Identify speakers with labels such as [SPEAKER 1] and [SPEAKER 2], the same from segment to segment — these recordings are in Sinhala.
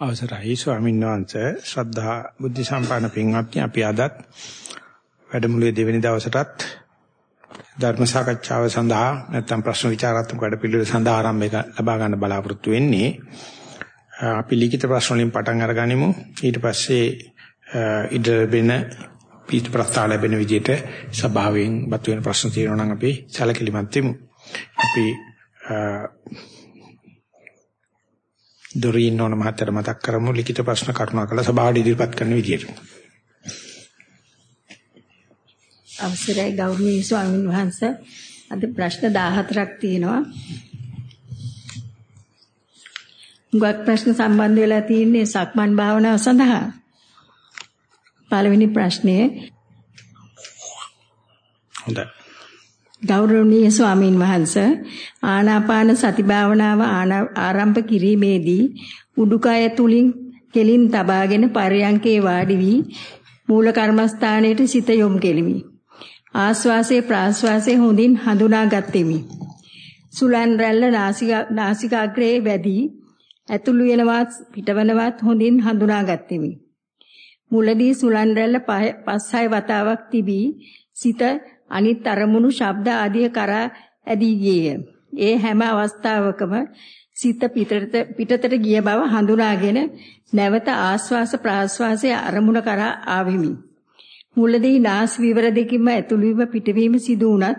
[SPEAKER 1] අවසරයි ස්වාමීන් වහන්සේ. ශ්‍රද්ධා බුද්ධ සම්පන්න පින්වත්නි අපි අදත් වැඩමුළුවේ දෙවෙනි දවසටත් ධර්ම සාකච්ඡාව සඳහා නැත්නම් ප්‍රශ්න විචාරාත්මක වැඩපිළිවෙල සඳහා ආරම්භය ලබා ගන්න බලාපොරොත්තු වෙන්නේ. අපි ලිඛිත ප්‍රශ්න වලින් පටන් අරගනිමු. ඊට පස්සේ ඉද වෙන පීඨ ප්‍රස්තාව ලැබෙන විදිහට සභාවෙන් බත් වෙන ප්‍රශ්න තියෙනවා නම් අපි සැලකිලිමත් වෙමු. අපි දොරින් නෝන මහත්තයට මතක් කරමු ලිඛිත ප්‍රශ්න කරුණාකර සභාවට ඉදිරිපත් කරන විදියට.
[SPEAKER 2] අවසරයි ගෞරවනීය ස්වාමීන් වහන්සේ අද ප්‍රශ්න 14ක් තියෙනවා. ගොඩක් ප්‍රශ්න සම්බන්ධ වෙලා තියෙන්නේ සක්මන් භාවනාව සඳහා. පළවෙනි ප්‍රශ්නය
[SPEAKER 1] හොඳයි.
[SPEAKER 2] ගෞරවනීය ස්වාමින් වහන්සේ ආනාපාන සති භාවනාව ආරම්භ කිරීමේදී උඩුකය තුලින් කෙලින් තබාගෙන පරයන්කේ වාඩි වී මූල කර්මස්ථානයේ සිත යොමු කෙලිමි. ආස්වාසේ ප්‍රාස්වාසේ හොඳින් හඳුනාගත්ෙමි. සුලන් රැල්ල නාසිකාග්‍රේ වැඩි ඇතුළු වෙනවත් පිටවනවත් හොඳින් හඳුනාගත්ෙමි. මුලදී සුලන් රැල්ල පස් හය වතාවක් තිබී සිත අනිත් අරමුණු ශබ්ද ආදිය කරා ඇදී ගියේය. ඒ හැම අවස්ථාවකම සිත පිටතට පිටතට ගිය බව හඳුනාගෙන නැවත ආස්වාස ප්‍රාස්වාසයේ අරමුණ කරා ආවිමි. මුලදී නාස් විවර දෙකින්ම ඇතුළුවීම පිටවීම සිදු වුණත්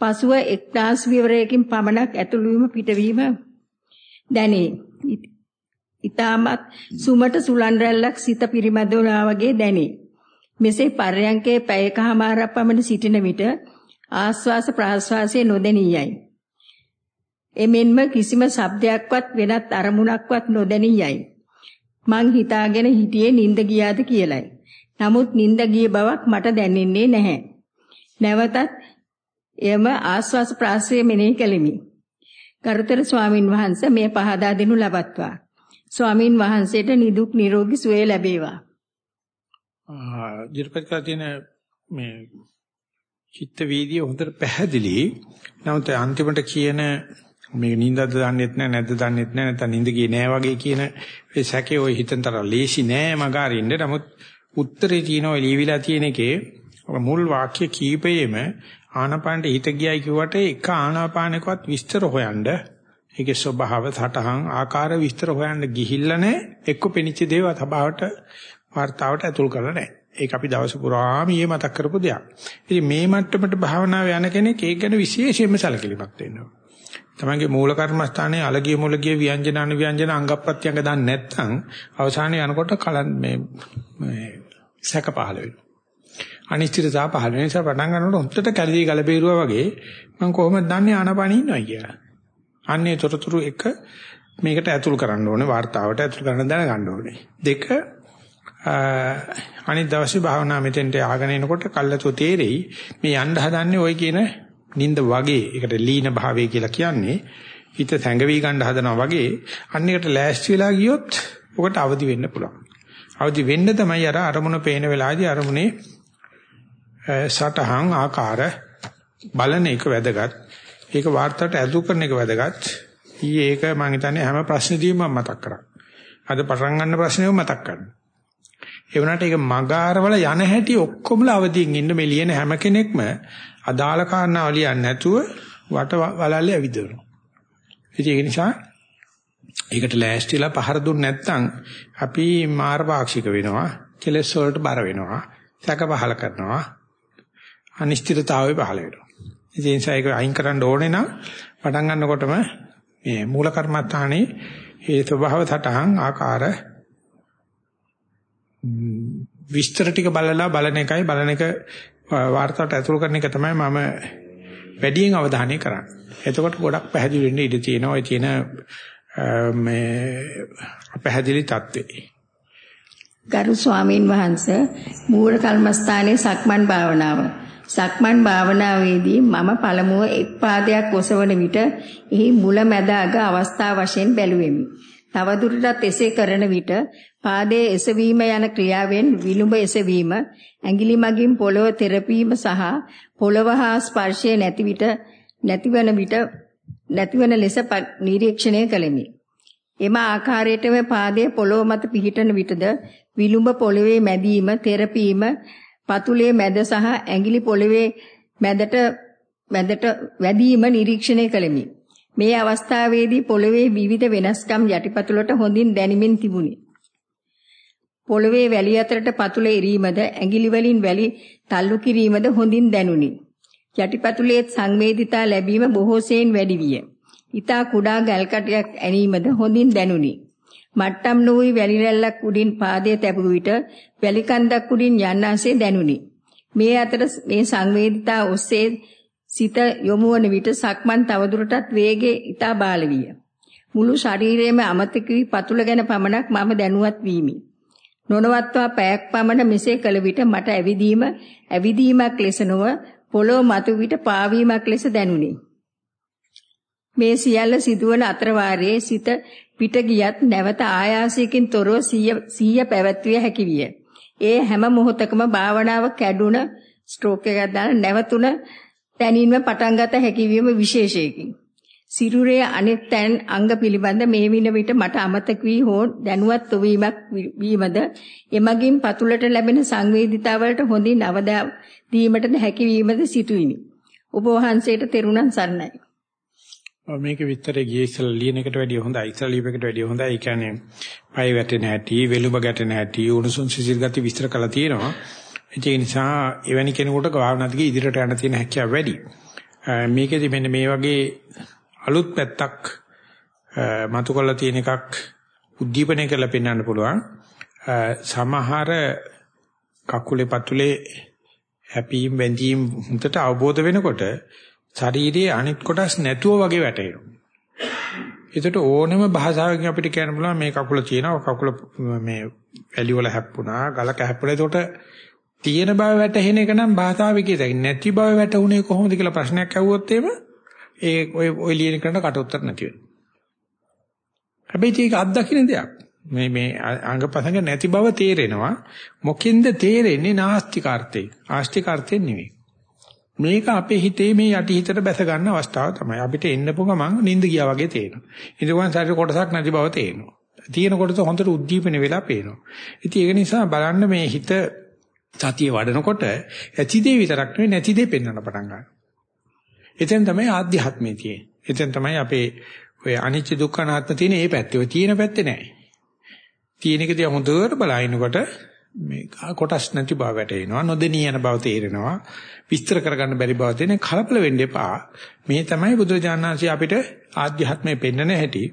[SPEAKER 2] පසුව එක් නාස් විවරයකින් පමණක් ඇතුළුවීම පිටවීම දැනේ. ඊටමත් සුමට සුලන් රැල්ලක් සිත පිරිමැදුණා වගේ දැනේ. මෙසේ පර්යංකේ පැයකමාරක් පමණ සිටින විට ආස්වාස ප්‍රාස්වාසයේ නොදෙනියයි. එමෙන්ම කිසිම ශබ්දයක්වත් වෙනත් අරමුණක්වත් නොදැනියයි. මං හිතාගෙන හිටියේ නිින්ද ගියාද කියලයි. නමුත් නිින්ද ගිය බවක් මට දැනෙන්නේ නැහැ. නැවතත් එයම ආස්වාස ප්‍රාස්වාසයේ මෙනෙහි කෙලිමි. කරුතර ස්වාමින් වහන්සේ මේ පහදා දෙනු ලබත්වා. ස්වාමින් වහන්සේට නිදුක් නිරෝගී සුවය ලැබේවා.
[SPEAKER 1] ඉදිරිපත් කරලා තියෙන මේ චිත්ත වීදිය හොඳට පැහැදිලි. නමුත් අන්තිමට කියන මේ නිින්දද දන්නෙත් නැහැ නැද්ද දන්නෙත් නැහැ නැත්නම් නිින්ද ගියේ නැහැ වගේ කියන ඒ සැකේ ඔය හිතෙන්තර ලේසි නෑ මගාරින්න. නමුත් උත්තරේ තියෙන ඔය ලියවිලා තියෙන එකේ මුල් වාක්‍ය කීපයේම ආනාපානට හිත ගියයි කිව්වට එක ආනාපානකවත් විස්තර හොයන්න ඒකේ ස්වභාව සටහන් ආකාර විස්තර හොයන්න ගිහිල්ලා නැහැ. එක්ක පෙනිච්ච දේවල් සභාවට වார்த்தාවට ඇතුල් කරලා නැහැ. ඒක අපි දවස පුරාම ඊයේ මතක් කරපු දෙයක්. ඉතින් මේ මට්ටමට භාවනාව යන කෙනෙක් ඒක ගැන විශේෂයෙන්ම සැලකිලිමත් වෙන්න ඕනේ. තමන්ගේ මූල කර්මස්ථානයේ අලගිය මුලගිය ව්‍යංජන අනුව්‍යංජන අංග ප්‍රත්‍යංග දන්නේ නැත්නම් අවසානයේ යනකොට කලන් මේ මේ සැක පහළ වෙනවා. අනිශ්චිතතාව පහළ වෙන නිසා පටන් ගන්නකොට හොත්තට කැළේ ගල බේරුවා වගේ මම කොහොමද දන්නේ ආනපනින් ඉන්නවා කියලා. අන්නේ තොරතුරු එක මේකට ඇතුල් කරන්න ඕනේ වார்த்தාවට ඇතුල් කරන්න දැනගන්න ඕනේ. දෙක අනිත් දවසේ භාවනා මෙතෙන්ට ආගෙන එනකොට කල්ලාතෝ තේරෙයි මේ යන්න හදන්නේ ওই කියන නිින්ද වගේ ඒකට ලීන භාවය කියලා කියන්නේ හිත සැඟවි ගන්න හදනවා වගේ අන්න එකට ලෑස්ති වෙලා ගියොත් ඔකට අවදි වෙන්න පුළුවන්. අවදි වෙන්න තමයි අර අරමුණ පේන වෙලාවේදී අරමුණේ සටහන් ආකාර බලන එක වැදගත්. ඒක වාර්තාවට ඇතු කරන එක වැදගත්. ඊයේ ඒක මම හිතන්නේ හැම ප්‍රශ්නෙදීම මම මතක් කරා. අද පටන් ගන්න ප්‍රශ්නේම මතක් කරනවා. ඒ වුණාට ඒක මගාරවල යන හැටි ඔක්කොමලා අවදියෙන් ඉන්න මේ ලියන හැම කෙනෙක්ම අදාළ කාරණා ලියන්නේ නැතුව වට වලල්ලේ ඇවිදිනවා. ඉතින් ඒක නිසා ඒකට ලෑස්තිලා පහර දුන්නේ නැත්නම් අපි මාර පාක්ෂික වෙනවා, කෙලස් වලට බර වෙනවා, සැක පහල කරනවා, අනිශ්චිතතාවය පහල වෙනවා. ඉතින් ඒ නිසා ඒක අයින් කරන්න ඕනේ නම් පටන් ගන්නකොටම මේ මූල කර්මත්තානේ ඒ ස්වභාව සටහන් ආකාර විස්තර ටික බලලා බලන එකයි බලන එක වාර්තාවට ඇතුළු කරන එක තමයි මම වැඩියෙන් අවධානය කරන්නේ. එතකොට ගොඩක් පැහැදිලි වෙන්න ඉඩ තියෙනවා. ඔය තියෙන මේ පැහැදිලි தત્ත්වේ.
[SPEAKER 2] ගරු ස්වාමීන් වහන්සේ මූල කර්මස්ථානයේ සක්මන් භාවනාව. සක්මන් භාවනාවේදී මම පළමුව එක් පාදයක් ඔසවන විට එහි මුල මැද අග අවස්ථා වශයෙන් බැලුවෙමි. තවදුරටත් එසේ කරන විට පාදයේ එසවීම යන ක්‍රියාවෙන් විලුඹ එසවීම, ඇඟිලි මගින් පොළව තෙරපීම සහ පොළව හා ස්පර්ශය නැති විට නැතිවන විට නැතිවන ලෙස නිරීක්ෂණය කළෙමි. එම ආකාරයටම පාදයේ පොළොව මත පිහිටන විටද විලුඹ පොළවේ මැදීම, තෙරපීම, පතුලේ මැද සහ ඇඟිලි පොළවේ මැදට මැදට වැදීම නිරීක්ෂණය කළෙමි. මේ අවස්ථාවේදී පොළවේ විවිධ වෙනස්කම් යටිපතුලට හොඳින් දැනෙමින් තිබුණි. පොළවේ වැලි අතරට පතුල එරීමද ඇඟිලි වලින් වැලි තල්ලු කිරීමද හොඳින් දැනුනි. යටිපතුලේ සංවේදිතා ලැබීම බොහෝසෙයින් වැඩි විය. ඊතා කුඩා ගල් කටයක් ඇනීමද හොඳින් දැනුනි. මට්ටම් නොවි වැලි රැල්ලක් උඩින් පාදයේ තැබු විට වැලි කන්දක් උඩින් යන්නාසේ දැනුනි. මේ අතර මේ සංවේදිතා ඔස්සේ සිත යොමු වන විට සක්මන් තවදුරටත් වේගයේ ඊතා බාල විය. මුළු ශරීරයේම අමතක වී පතුල ගැන පමණක් මම දැනුවත් වීමි. නොනවත්වා පැයක් පමණ මෙසේ කළ විට මට ඇවිදීම ඇවිදීමක් ලෙස නොව පොළොව මතු විට පාවීමක් ලෙස දැනුනි. මේ සියල්ල සිදුවන අතර වාරයේ සිත පිට ගියත් නැවත ආයාසයකින් තොරව සිහිය පැවැත්විය හැකි විය. ඒ හැම මොහොතකම භාවනාව කැඩුන ස්ට්‍රෝක් එකක් දාන නැවතුන තැනින්ම පටන් ගත හැකි වීම විශේෂයකි. සිරුරේ අනෙක් තැන් අංග පිළිබඳ මේ වින විට මට අමතක වී හෝ දැනුවත් වීමක් වීමද එමගින් පතුලට ලැබෙන සංවේදීතාවලට හොඳින් අවදා දීමටද හැකි වීමද සිටුයිනි. ඔබ වහන්සේට තෙරුණන් සරණයි.
[SPEAKER 1] මේක විතර ගියේ ඉස්සලා ලියන එකට වැඩිය හොඳයි. ඉස්සලා ලියපෙකට වැඩිය හොඳයි. ඒ කියන්නේ පය වැටෙන හැටි, වෙලුඹ ගැටෙන හැටි, උණුසුම් සිසිල් ගති විස්තර කළා තියෙනවා. ඒ නිසා එවැනි කෙනෙකුට භාවනාදිගේ ඉදිරියට යන්න තියෙන හැකියාව වැඩි. මේකෙදි මෙන්න මේ වගේ අලුත් පැත්තක් මතු කරලා තියෙන එකක් උද්දීපනය කරලා පෙන්වන්න පුළුවන්. සමහර කකුලේ පතුලේ හැපීම් බැඳීම් හුදට අවබෝධ වෙනකොට ශරීරයේ අනිත් කොටස් නැතුව වගේ වැටෙනවා. ඒකට ඕනෙම භාෂාවකින් අපිට කියන්න පුළුවන් මේ කකුල තියෙනවා කකුල මේ වැලි වල හැප්පුණා ගලක හැප්පුණා. ඒකට තියෙන බව වැටහෙන එක නම් භාෂාවේ කියතයි. නැති බව වැටුනේ කොහොමද කියලා ප්‍රශ්නයක් අහුවොත් එහෙම ඒ ඔය ඔය ලියන කරන කට උත්තර නැති වෙනවා. හැබැයි ඒක අත්දකින්න දෙයක්. මේ මේ අංගපසංග නැති බව තේරෙනවා. මොකෙන්ද තේරෙන්නේ නාස්තිකාර්ථේ. ආස්තිකාර්ථේ නෙවෙයි. මේක අපේ හිතේ මේ යටි හිතට බැස ගන්න අවස්ථාව තමයි. අපිට එන්නපු ගමන් නිින්ද ගියා වගේ තේරෙනවා. ඉතින් ශරීර කොටසක් නැති බව තේරෙනවා. තියෙන කොටස හොඳට උද්දීපන වෙලා පේනවා. ඉතින් ඒක නිසා බලන්න මේ හිත සතිය වඩනකොට ඇති දේ විතරක් නෙවෙයි නැති දේ පෙන්වන්න පටන් ගන්නවා. එතෙන් තමයි ආධ්‍යාත්මය තියෙන්නේ. එතෙන් තමයි අපේ ඔය අනිච්ච දුක්ඛ අනාත්ම තියෙන මේ පැත්තේ. ඔය තියෙන පැත්තේ නැහැ. තියෙන එක දිහා හොඳට බලනකොට මේ කොටස් නැති බව වැටෙනවා. නොදෙනී යන බව තේරෙනවා. විස්තර කරගන්න බැරි බව තේරෙන කලබල වෙන්න එපා. මේ තමයි බුදුරජාණන්සේ අපිට ආධ්‍යාත්මය පෙන්වන හැටි.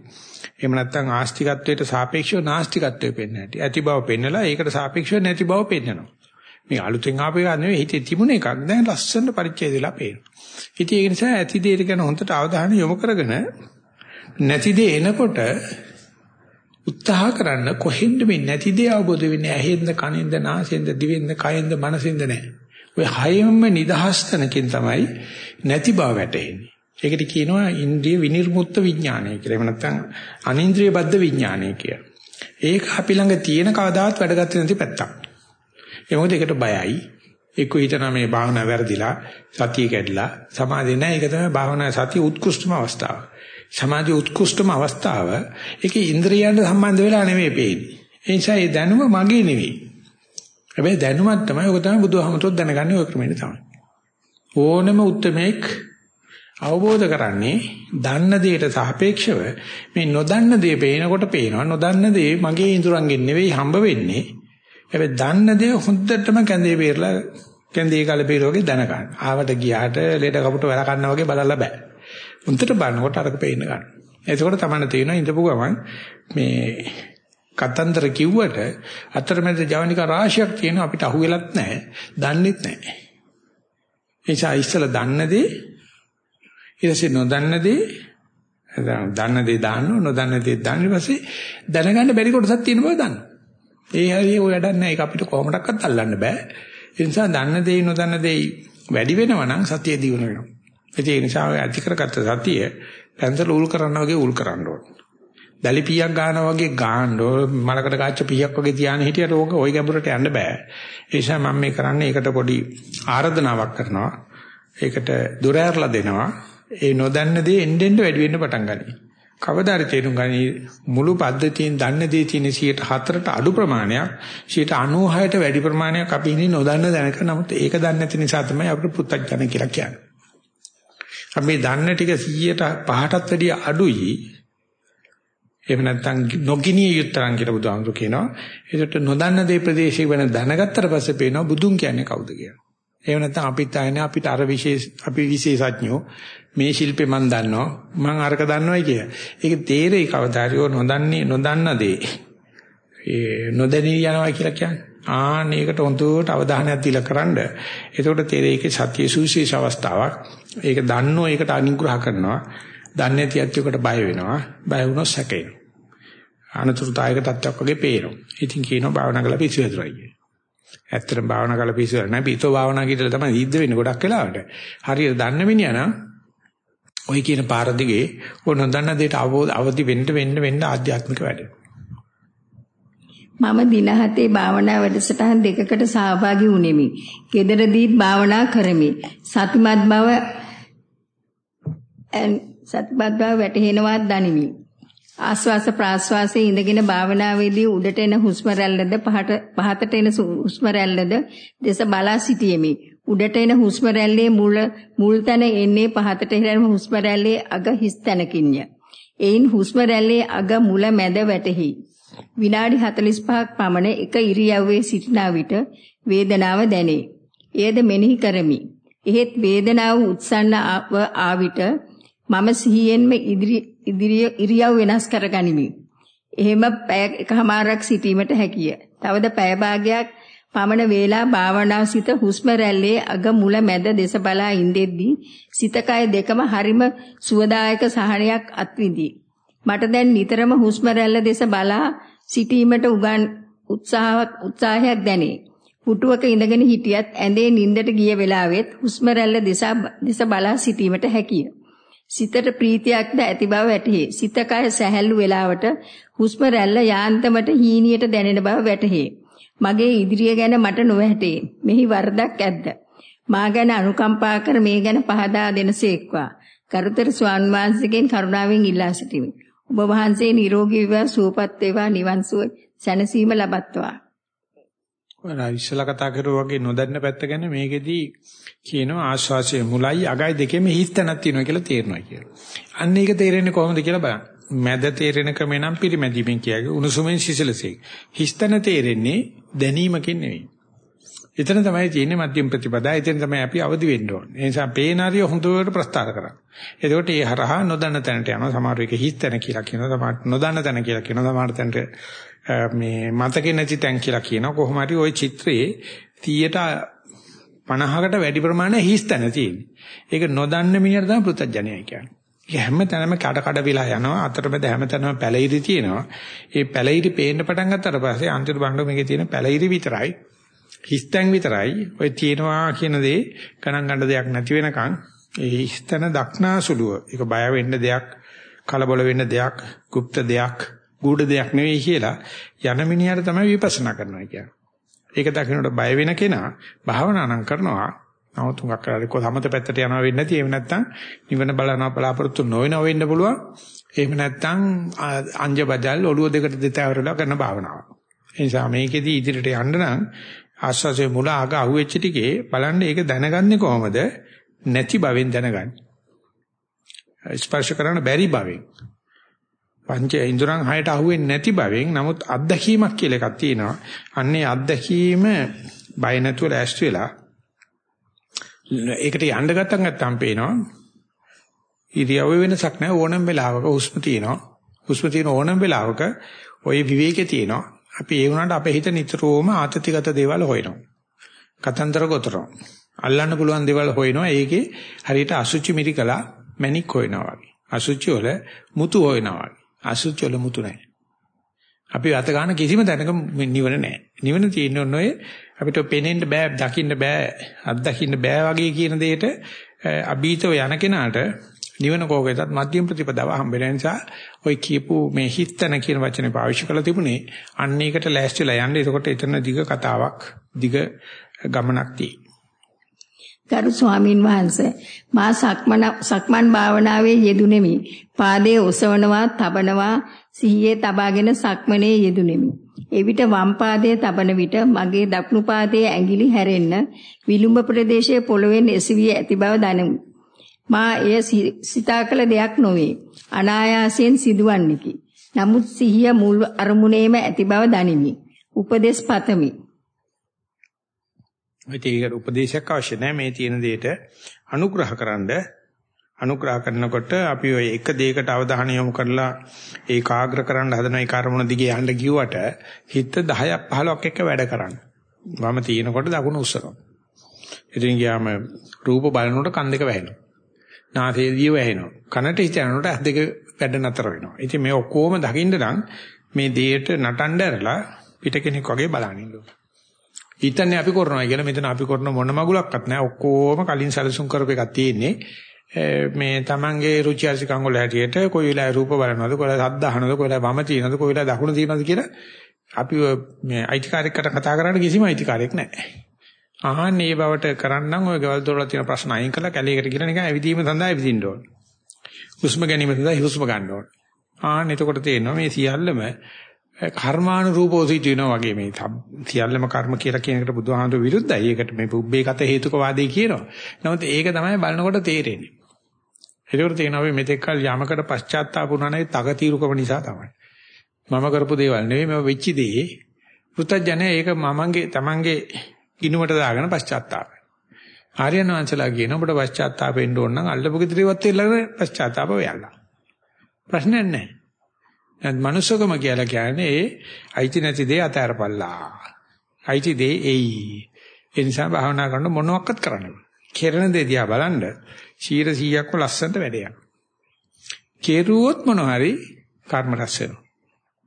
[SPEAKER 1] එහෙම නැත්නම් ආස්තිකත්වයට සාපේක්ෂව නාස්තිකත්වය පෙන්වන හැටි. ඇති බව පෙන්නලා ඒකට සාපේක්ෂව නැති බව පෙන්වනවා. මේ අලුතෙන් ආපු එක නෙවෙයි හිතේ තිබුණ එකක්. දැන් ලස්සන පරිච්ඡේද වෙලා පේනවා. ඉතින් ඒ නිසා ඇති දේට ගැන හොඳට අවධානය යොමු කරගෙන නැති දේ එනකොට උත්සාහ කරන්න කොහෙන්ද මේ නැති දේ අවබෝධ වෙන්නේ ඇහෙන්ද කනෙන්ද නාසයෙන්ද දිවෙන්ද කයෙන්ද මනසෙන්ද නැහැ. ඔය හයෙම නිදහස් තැනකින් තමයි නැති බව වැටෙන්නේ. ඒකට කියනවා ඉන්ද්‍රිය විනිර්මුක්ත විඥානය කියලා. එහෙම නැත්නම් අනින්ද්‍රිය බද්ධ විඥානය කියලා. ඒක අපි ළඟ තියෙන කවදාවත් වැඩගත් නැති පැත්තක්. ඒ මොකද ඒකට බයයි. එක්ක හිතන මේ භාවනාව වැරදිලා සතිය කැඩිලා සමාධිය නැහැ. ඒක තමයි භාවනා සතිය උත්කෘෂ්ඨම අවස්ථාව. සමාධි උත්කෘෂ්ඨම අවස්ථාව ඒකේ ඉන්ද්‍රියයන්ට සම්බන්ධ වෙලා නෙමෙයි පේන්නේ. ඒ නිසා ඒ දැනුම මගේ නෙවෙයි. හැබැයි දැනුමක් තමයි ඔක තමයි බුදුහාමතුත් දැනගන්නේ ඔය ක්‍රමෙට තමයි. ඕනම උත්මේක් අවබෝධ කරන්නේ දන්න දෙයට සාපේක්ෂව මේ නොදන්න දේ පේනකොට පේනවා නොදන්න දේ මගේ ඉඳුරංගෙන් නෙවෙයි හම්බ වෙන්නේ හැබැයි දන්න දේ හොඳටම කැඳේ බේරලා කැඳේ කල බේරුවගේ දැනගන්න. ආවට ගියාට ලෙඩ කපුට වැල කන්නා වගේ බලලා බෑ. උන්ට බලනකොට අරක පේන්න ගන්න. එතකොට තමයි තේරෙනවා ඉඳපු ගමන් මේ කතන්දර කිව්වට අතරමැද ජවනිකා රාශියක් තියෙන අපිට අහුවෙලත් නැහැ. දන්නෙත් නැහැ. එනිසා ඉස්සලා දන්න දේ ඊටසේ නොදන්න දේ දන්න දේ දාන්න නොදන්න දේ දාන්න ඊපස්සේ දැනගන්න බැරි කොටසක් තියෙන බව දන්න. ඒ හරිය ඔය වැඩක් නැහැ. ඒක අපිට කොහොමඩක්වත් අල්ලන්න බෑ. ඒ නිසා දන්න දේ නොදන්න දේ වැඩි වෙනවා නම් සතිය දියුණු වෙනවා. ඒ නිසා ඔය අධි කරගත්ත සතිය පැන්සල උල් කරනවා වගේ උල් කරන්න ඕන. දැලි පීයක් ගන්නවා වගේ ගන්න ඕන. මලකට කාච්ච පීයක් වගේ තියාන හිටියට ඕක ওই ගැඹුරට යන්න බෑ. ඒ නිසා මම මේ කරන්නේ ඒකට පොඩි ආරාධනාවක් කරනවා. ඒකට දොර ඇරලා දෙනවා. ඒ නොදන්න දේ එන්න එන්න වැඩි වෙන්න පටන් ගන්නවා. කවදාද තේරුම් ගනි මුළු පද්ධතියෙන් දන්න දේ තියෙන 104ට අඩු ප්‍රමාණයක් 96ට වැඩි ප්‍රමාණයක් අපි ඉන්නේ නොදන්න දැනක නමුත් ඒක දන්නේ නැති නිසා තමයි අපිට පුත්තජන කියලා කියන්නේ. අපි දන්න ටික 100ට 5ටත් වැඩිය අඩුයි. එහෙම නැත්නම් නොගිනිය යුත්තරන් කියලා බුදුහාමුදුරු කියනවා. ඒකට නොදන්න දේ ප්‍රදේශේ වෙන දැනගත්තට පස්සේ පේනවා බුදුන් කියන්නේ කවුද කියලා. එහෙම නැත්නම් අපිත් ආයනේ අපිට අර විශේෂ අපි විශේෂඥයෝ මේ ශිල්පේ මන් දන්නවා මං අරක දන්නවයි කිය. ඒක තේරෙයි කවදාරියෝ නොදන්නේ නොදන්න දේ. ඒ නොදැනී යනවා කියලා කියන්නේ. ආන්න ඒකට හොඳට අවධානයක් දීලා කරන්න. එතකොට තේරෙයි ඒකේ සත්‍ය සුවිශේෂ අවස්ථාවක්. ඒක දන්නෝ ඒකට අනුග්‍රහ කරනවා. දන්නේ නැති අත්‍යකට බය වෙනවා. බය වුණොත් සැකේනවා. අනතුරුදායක තත්ත්වයක් වගේ පේනවා. ඉතින් කියනවා භාවනා කරලා පිස්සු වැදුරයි කියලා. ඇත්තටම භාවනා කරලා පිස්සු වැදුරා නෑ. පිටෝ භාවනා කියලා තමයි සිද්ධ වෙන්නේ ගොඩක් වෙලාවට. හරියට දන්න මිනිහා නම් ඔය කියන පාර දිගේ ඕන නොදන්න දෙයට අවදි වෙන්න වෙන්න වෙන්න ආධ්‍යාත්මික වැඩ.
[SPEAKER 2] මම දින හතේ භාවනා වැඩසටහන් දෙකකට සහභාගී වුනිමි. ගෙදරදීත් භාවනා කරමි. සතිමත් බව සතිමත් බව වැටහෙනවා දනිමි. ආස්වාස ප්‍රාස්වාසයේ ඉඳගෙන භාවනාවේදී උඩට එන හුස්ම රැල්ලද පහට පහතට එන හුස්ම රැල්ලද දෙස බලා සිටියෙමි. උඩට එන හුස්ම රැල්ලේ මුල මුල් තැන එන්නේ පහතට හැරෙන හුස්ම රැල්ලේ අග හිස් තැනකින්ය. එයින් හුස්ම රැල්ලේ අග මුල මැද වැටහි. විනාඩි 45ක් පමණ එක ඉරියව්වේ සිටින විට වේදනාව දැනේ. එයද මෙනෙහි කරමි. එහෙත් වේදනාව උත්සන්න ආවිට මම සිහියෙන්ම ඉදිරිය ඉරියව් වෙනස් කරගනිමි. එහෙම පැය එකමාරක් සිටීමට හැකිය. තවද පැය භාගයක් පමණ වේලා භාවනාව සිත හුස්ම රැල්ලේ අග මුල මැද දෙස බලා ඉඳෙද්දී සිත කය දෙකම හරිම සුවදායක සහනයක් අත්විඳි. මට දැන් නිතරම හුස්ම රැල්ල දෙස බලා සිටීමට උගන් උත්සාහයක් උත්සාහයක් දැනේ. පුටුවක ඉඳගෙන හිටියත් ඇඳේ නිින්දට ගිය වෙලාවෙත් හුස්ම රැල්ල දෙස බලා සිටීමට හැකිය. සිතට ප්‍රීතියක්ද ඇති බව වැටහේ. සිත කය සැහැල්ලු වෙලාවට හුස්ම රැල්ල යාන්තමට හීනියට දැනෙන බව වැටහේ. මගේ ඉදිරිය ගැන මට නොවැටේ. මෙහි වරදක් ඇද්ද? මා ගැන අනුකම්පා කර මේ ගැන පහදා දෙනසේක්වා. කරුතර ස්වාන් වහන්සේගෙන් කරුණාවෙන් ඉල්ලා සිටිමි. ඔබ වහන්සේ නිරෝගී වේවා සුවපත් වේවා නිවන් සුව සැනසීම ලබත්වා.
[SPEAKER 1] ඔය ඉස්සලා කතා කරුවා වගේ නොදන්න පැත්ත ගැන මේකෙදී කියනවා ආශ්වාසයේ මුලයි අගයි දෙකෙම හිස්තනක් තියෙනවා කියලා තේරෙනවා කියලා. අන්න ඒක තේරෙන්නේ කොහොමද කියලා බලන්න. මැද තේරෙන ක්‍රමේ නම් පිරිමැදීමෙන් කියගේ උණුසුමෙන් සිසිලසේ. හිස්තන තේරෙන්නේ දැනීමකින් නෙවෙයි. එතන තමයි තියෙන්නේ මධ්‍යම ප්‍රතිපදා. එතන තමයි අපි අවදි වෙන්න ඕනේ. ඒ නිසා පේනාරිය හොඳට ප්‍රස්තාර කරා. එතකොට ඒ හරහා නොදන්න තැනට යනවා. සමහර වෙලක හිස්තන කියලා කියනවා. සමහර නොදන්න තැන කියලා කියනවා. සමහර තැනට මේ මතකේ නැති තැන් කියලා කියනවා. කොහොම හරි ওই චිත්‍රයේ 50කට වැඩි ප්‍රමාණයක් හිස්තන තියෙන්නේ. ඒක නොදන්න මිනිහට තමයි පෘථජ්ජනයයි කියන්නේ. හැම තැනම කඩ කඩ වෙලා යනවා අතරමැද හැම තැනම පැලිරි තියෙනවා ඒ පැලිරි පේන්න පටන් ගත්තට පස්සේ අන්තිම බණ්ඩෝ මේකේ තියෙන පැලිරි විතරයි හිස්තැන් විතරයි ඔය තියෙනවා කියන දේ ගණන් ගන්න දෙයක් නැති වෙනකන් ඒ හිස්තැන දක්නාසුලුව ඒක බය වෙන්න දෙයක් කලබල වෙන්න දෙයක් গুপ্ত දෙයක් ගුඪ දෙයක් නෙවෙයි කියලා යන මිනිහට තමයි විපස්සනා කරනවා කියන්නේ ඒක දකින්නට බය වෙන කෙනා භාවනා නම් කරනවා නමුත් උඟක් කරලා කො සමත පැත්තට යනවා වෙන්නේ නැති. එහෙම නැත්නම් නිවන බලනවා බලාපොරොත්තු නොවෙනව වෙන්න පුළුවන්. එහෙම නැත්නම් අංජ බදල් ඔළුව දෙකට දෙතවරලා කරන භාවනාවක්. ඒ නිසා මේකෙදි ඉදිරියට යන්න නම් ආස්වාසේ මුල අග අහුවෙච්ච ටිකේ බලන්න ඒක දැනගන්නේ කොහොමද? නැති බවෙන් දැනගන්නේ. ස්පර්ශ කරන්න බැරි බවෙන්. පංච ඉන්ද්‍රයන් හයට අහුවෙන්නේ නැති බවෙන් නමුත් අත්දැකීමක් කියලා එකක් තියෙනවා. අන්නේ අත්දැකීම බය නැතුව ලෑස්ති වෙලා ඒකට යන්න ගත්තන් නැත්තම් පේනවා. ඉරියව්ව වෙනසක් නැහැ. ඕනම වෙලාවක හුස්ම තියෙනවා. හුස්ම තියෙන ඕනම වෙලාවක ওই විවේකේ තියෙනවා. අපි ඒ වුණාට අපේ හිත නිතරම ආතතිගත දේවල් හොයනවා. කතන්දර ගොතනවා. අල්ලන්න පුළුවන් දේවල් හොයනවා. ඒකේ හරියට අසුචි මිරිකලා මැණික් හොයනවා වගේ. අසුචි වල මුතු හොයනවා වගේ. අසුචි වල මුතු නැහැ. අපි අත ගන්න කිසිම තැනක නිවන නැහැ. නිවන තියෙන්නේ ඔය අපිට පේනෙන්න බෑ දකින්න බෑ අත්දකින්න බෑ වගේ කියන දෙයට අභීතව යන කෙනාට නිවන කෝකෙටත් මධ්‍යම ප්‍රතිපදාව හම්බෙන නිසා ওই කියපු මේ හිතන කියන වචනේ පාවිච්චි කරලා තිබුණේ අන්න ඒකට ලෑස්තිලා යන්න. එතකොට එතන දිග කතාවක් දිග ගමනක්
[SPEAKER 2] ගරු ස්වාමින් වහන්සේ මා සක්මන සක්මන් භාවනාවේ යෙදුණෙමි. පාදයේ ඔසවනවා, තබනවා, සිහියේ තබාගෙන සක්මනේ යෙදුණෙමි. එවිට වම් පාදයේ තබන විට මගේ දකුණු පාදයේ ඇඟිලි හැරෙන්න විලුඹ ප්‍රදේශයේ පොළවෙන් එසවි ඇති බව දනමි. මා එය සිතා කළ දෙයක් නොවේ. අනායාසයෙන් සිදුවන්නේකි. නමුත් සිහිය මුල් අරමුණේම ඇති බව දනිමි. උපදේශ පතමි.
[SPEAKER 1] ඒකට උපදේශයක් අවශ්‍ය නැහැ මේ තියෙන දෙයට අනුග්‍රහකරනද අනුග්‍රහ කරනකොට අපි ඔය එක දෙයකට අවධානය යොමු කරලා ඒකාග්‍ර කරන්න හදන ඒ කර්මන දිගේ යන්න ගියුවට හිත 10ක් 15ක් එක වැඩ කරන්න. වම තියෙනකොට දකුණ උස්සනවා. ඉතින් ගියාම රූප බලනකොට කන් දෙක වැහෙනවා. නාසය දිය වැහෙනවා. කනට හිත යනකොට ඇස් දෙක වැඩ නතර වෙනවා. ඉතින් මේ ඔක්කොම දකින්න නම් මේ දෙයට නටන්න ඇරලා පිට කෙනෙක් වගේ බලන්න ඕනේ. හිතන්නේ අපි කරනවා කියලා මෙතන අපි කරන මොන මගුලක්වත් නැහැ. ඔක්කොම කලින් සැලසුම් කරපු එකක් තියෙන්නේ. මේ තමන්ගේ රුචි අරුචිකම් වල හැටියට කොයි වෙලාවෙ රූප බලනවද කොයි වෙලාවෙ ශබ්ද අහනවද කොයි වෙලාවෙ වම තියනවද කොයි වෙලාවෙ දකුණ තියනවද කියලා අපි මේ අයිතිකාරයෙක්ට කතා කරන්න කිසිම අයිතිකාරයෙක් නැහැ. ආහන් මේ බවට කරන්නම් ඔය ගෙවල් දොරවල් තියෙන ප්‍රශ්න අයින් කරලා කැලේකට ගිහලා නිකන් ඇවිදීම සඳහා ඇවිදින්න ඕන. හුස්ම ගැනීම සඳහා හුස්ම ගන්න ඕන. ආහන් එතකොට තේරෙනවා මේ සියල්ලම කර්මානුරූපව සිදුවෙනවා වගේ මේ සියල්ලම කර්ම කියලා කියන එකට බුදුහාමුදුර විරුද්ධයි. ඒකට මේ පුබ්බේකත හේතුක වාදේ කියනවා. නමුත් ඒක තමයි බලනකොට තේරෙන්නේ. ඒකෝට තේනවා මේ මෙතෙක් කල යමකට පශ්චාත්තාප වුණා නේ තකතිරුකම නිසා තමයි. මම කරපු දේවල් නෙවෙයි මම වෙච්ච දේ. පුතඥය ඒක මමගේ තමන්ගේ ගිනුමට දාගෙන පශ්චාත්තාපයි. ආර්යයන් වංශලා කියන ඔබට පශ්චාත්තාප වෙන්න ඕන නම් අල්ලපු ගෙදරවත් වෙලා පශ්චාත්තාප වෙයලා. ප්‍රශ්නයක් නැහැ. නැත් මනුස්සකම කියලා කියන්නේ ඒ අයිති නැති දේ අතහැරපල්ලා. අයිති දේ එයි. ඒ නිසා භාවනා කරන මොනවත් කරන්න බෑ. කෙරෙන දේ දිහා බලන්න 100%ක්ම ලස්සනට වැඩයක්. කෙරුවොත් මොන හරි කර්ම රැස් වෙනවා.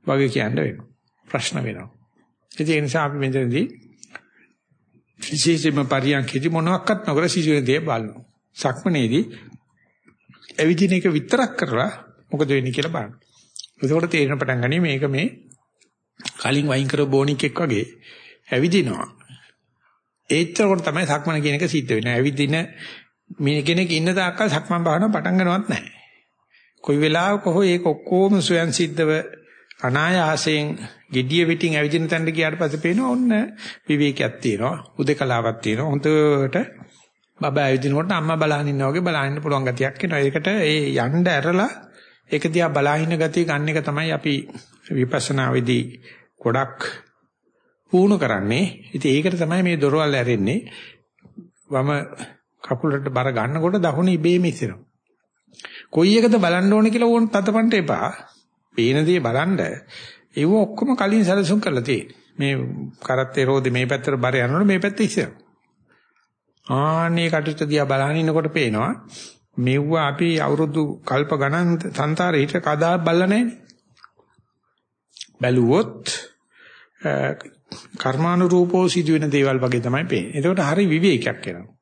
[SPEAKER 1] වගේ කියන්න වෙනවා. ප්‍රශ්න වෙනවා. ඒ නිසා අපි මෙතනදී විශේෂයෙන්ම පරියන්කේදී මොනවත් නොකර සිසුවේ දේ බලනවා. සක්මනේදී එවිදින එක විතරක් කරලා මොකද වෙන්නේ කියලා බලන්න. එතකොට තේරෙන පටන් ගන්නේ මේක මේ කලින් වයින් කරපු බෝනික් එක් වගේ ඇවිදිනවා. ඒච්චරකට තමයි සක්මන කියන එක සිද්ධ වෙන්නේ. ඇවිදින මේ කෙනෙක් ඉන්න තාක්කල් සක්මන් භාවනාව පටන් ගන්නවත් නැහැ. කොයි වෙලාවක හෝ ඒක ඔක්කොම ස්වයන් සිද්ධව අනායාසයෙන් gediya පිටින් ඇවිදින තැනට ගියාට පස්සේ පේනවා ඔන්න විවේකයක් තියෙනවා. උදේකලාවක් තියෙනවා. හොඳට බබා ඇවිදිනකොට අම්මා බලහන් ඉන්නා වගේ බලන්න පුළුවන් ගතියක් එනවා. ඒකට ඒ යන්න ඇරලා ඒක දිහා බලාහින ගතිය ගන්න එක තමයි අපි විපස්සනා වෙදී ගොඩක් පුහුණු කරන්නේ. ඉතින් ඒකට තමයි මේ දොරවල් ඇරෙන්නේ. වම කකුලට බර ගන්නකොට දකුණ ඉබේම ඉස්සෙනවා. කොයි එකද බලන්න ඕනේ කියලා ඕන තතපන්ට එපා. පේන දේ බලන්න. ඒව ඔක්කොම කලින් සැලසුම් කරලා තියෙන්නේ. මේ කරත්තේ රෝදේ මේ පැත්තට බර යනකොට මේ පැත්ත ඉස්සෙනවා. ආන්නේ කටුත දිහා බලන ඉන්නකොට පේනවා මෙව්ව අපි අවුරුදු කල්ප ගණන් සංසාරේ හිට කදා බල්ලා නැහැ. බැලුවොත් කර්මානුරූපෝ සිදුවෙන දේවල් වගේ තමයි පේන්නේ. ඒකට හරි විවේකයක් එනවා.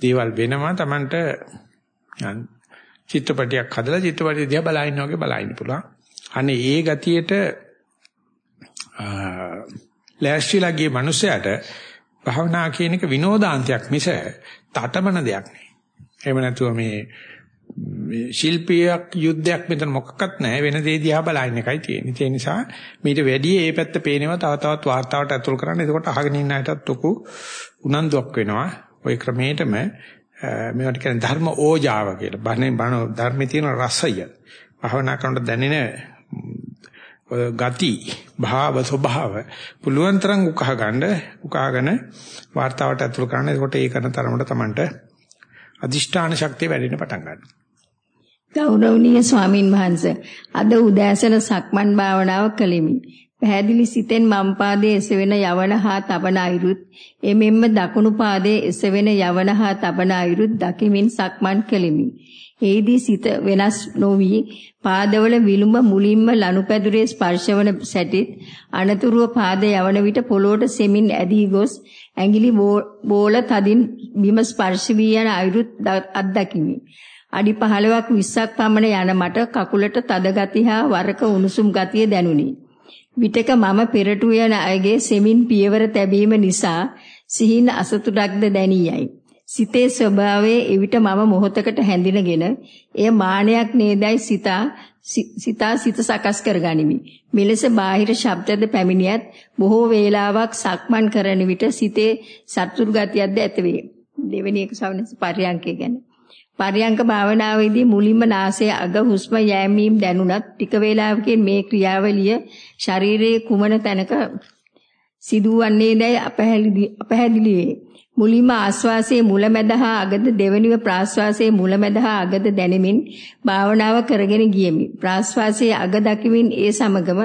[SPEAKER 1] දේවල් වෙනවා Tamanට චිත්‍රපටයක් හදලා චිත්‍රපටය දිහා බලා ඉන්න වගේ බලා ඉන්න පුළුවන්. අනේ ඒ ගතියට ලෑස්තිලා ගිය මිනිසයාට භවනා කියන එක විනෝදාන්තයක් මිස තටමන දෙයක් නෙවෙයි. එහෙම නැතුව මේ ශිල්පියක් යුද්ධයක් මෙතන මොකක්වත් නැහැ වෙන දේ දිහා බලන එකයි තියෙන්නේ. ඒ නිසා මීට වැඩි ඒ පැත්ත පේනවා තව තවත් වார்த்தාවට ඇතුල් කරන්න. එතකොට අහගෙන ඉන්න අයටත් ලොකු උනන්දුවක් වෙනවා. ওই ක්‍රමයටම මේවට කියන ධර්ම ඕජාව කියලා. බණේ බණ ධර්මයේ තියෙන රසය. භවනා කරනකොට දැනෙන ගති භාව ස්වභාව පුළුවන් තරම් උකහා ගන්න උකාගෙන වார்த்தාවට ඇතුළු කරන. ඒකට ඒ කරන තරමට Tamanට අදිෂ්ඨාන ශක්තිය වැඩෙන්න පටන් ගන්නවා.
[SPEAKER 2] ගෞරවනීය ස්වාමින් වහන්සේ අද උදෑසන සක්මන් භාවනාව කළෙමි. පැහැදිලි සිතෙන් මම් පාදයේ එසවෙන යවන හා තබන අයුරුත් එමෙම්ම දකුණු පාදයේ එසවෙන යවන හා තබන අයුරුත් දකිමින් සක්මන් කළෙමි. එෙහිදී සිත වෙනස් නොවි පාදවල විලුඹ මුලින්ම ලනුපැදුරේ ස්පර්ශවන සැටිත් අනතුරුව පාද යවන විට පොළොවට සෙමින් ඇදී ගොස් ඇඟිලි බෝල තදින් බිම ස්පර්ශ වී යන අයුරුත් අත්දකිමි. අඩි 15ක් 20ක් පමණ යන මට කකුලට තද ගතිය හා වරක උණුසුම් ගතිය දැනුනි. විටක මම පෙරටු යන අයගේ සෙමින් පියවර තැබීම නිසා සිහින අසතුටක්ද දැනියයි. සිතේ ස්වභාවයේ එවිට මම මොහොතකට හැඳිනගෙන එය මානයක් නේදයි සිතා සිතා සිත සකස් කරගනිමි. මෙලෙස බාහිර ශබ්දද පැමිණියත් බොහෝ වේලාවක් සක්මන් කරන විට සිතේ සතුරු ගතියක්ද ඇතිවේ. දෙවෙනි එක සවනස් පරියන්කය ගැන. පරියංක භාවනාවේදී මුලින්ම නාසයේ අග හුස්ම යෑමීම් දැනුණත් ටික වේලාවකින් මේ ක්‍රියාවලිය ශරීරයේ කුමන තැනක සිදුවන්නේදයි අපහැදිලි වේ. මුලින්ම ආශ්වාසයේ මුලැමැද හා අගද දෙවනිව ප්‍රාශ්වාසයේ මුලැමැද හා අගද දැනෙමින් භාවනාව කරගෙන ගියමි. ප්‍රාශ්වාසයේ අග දකිමින් ඒ සමගම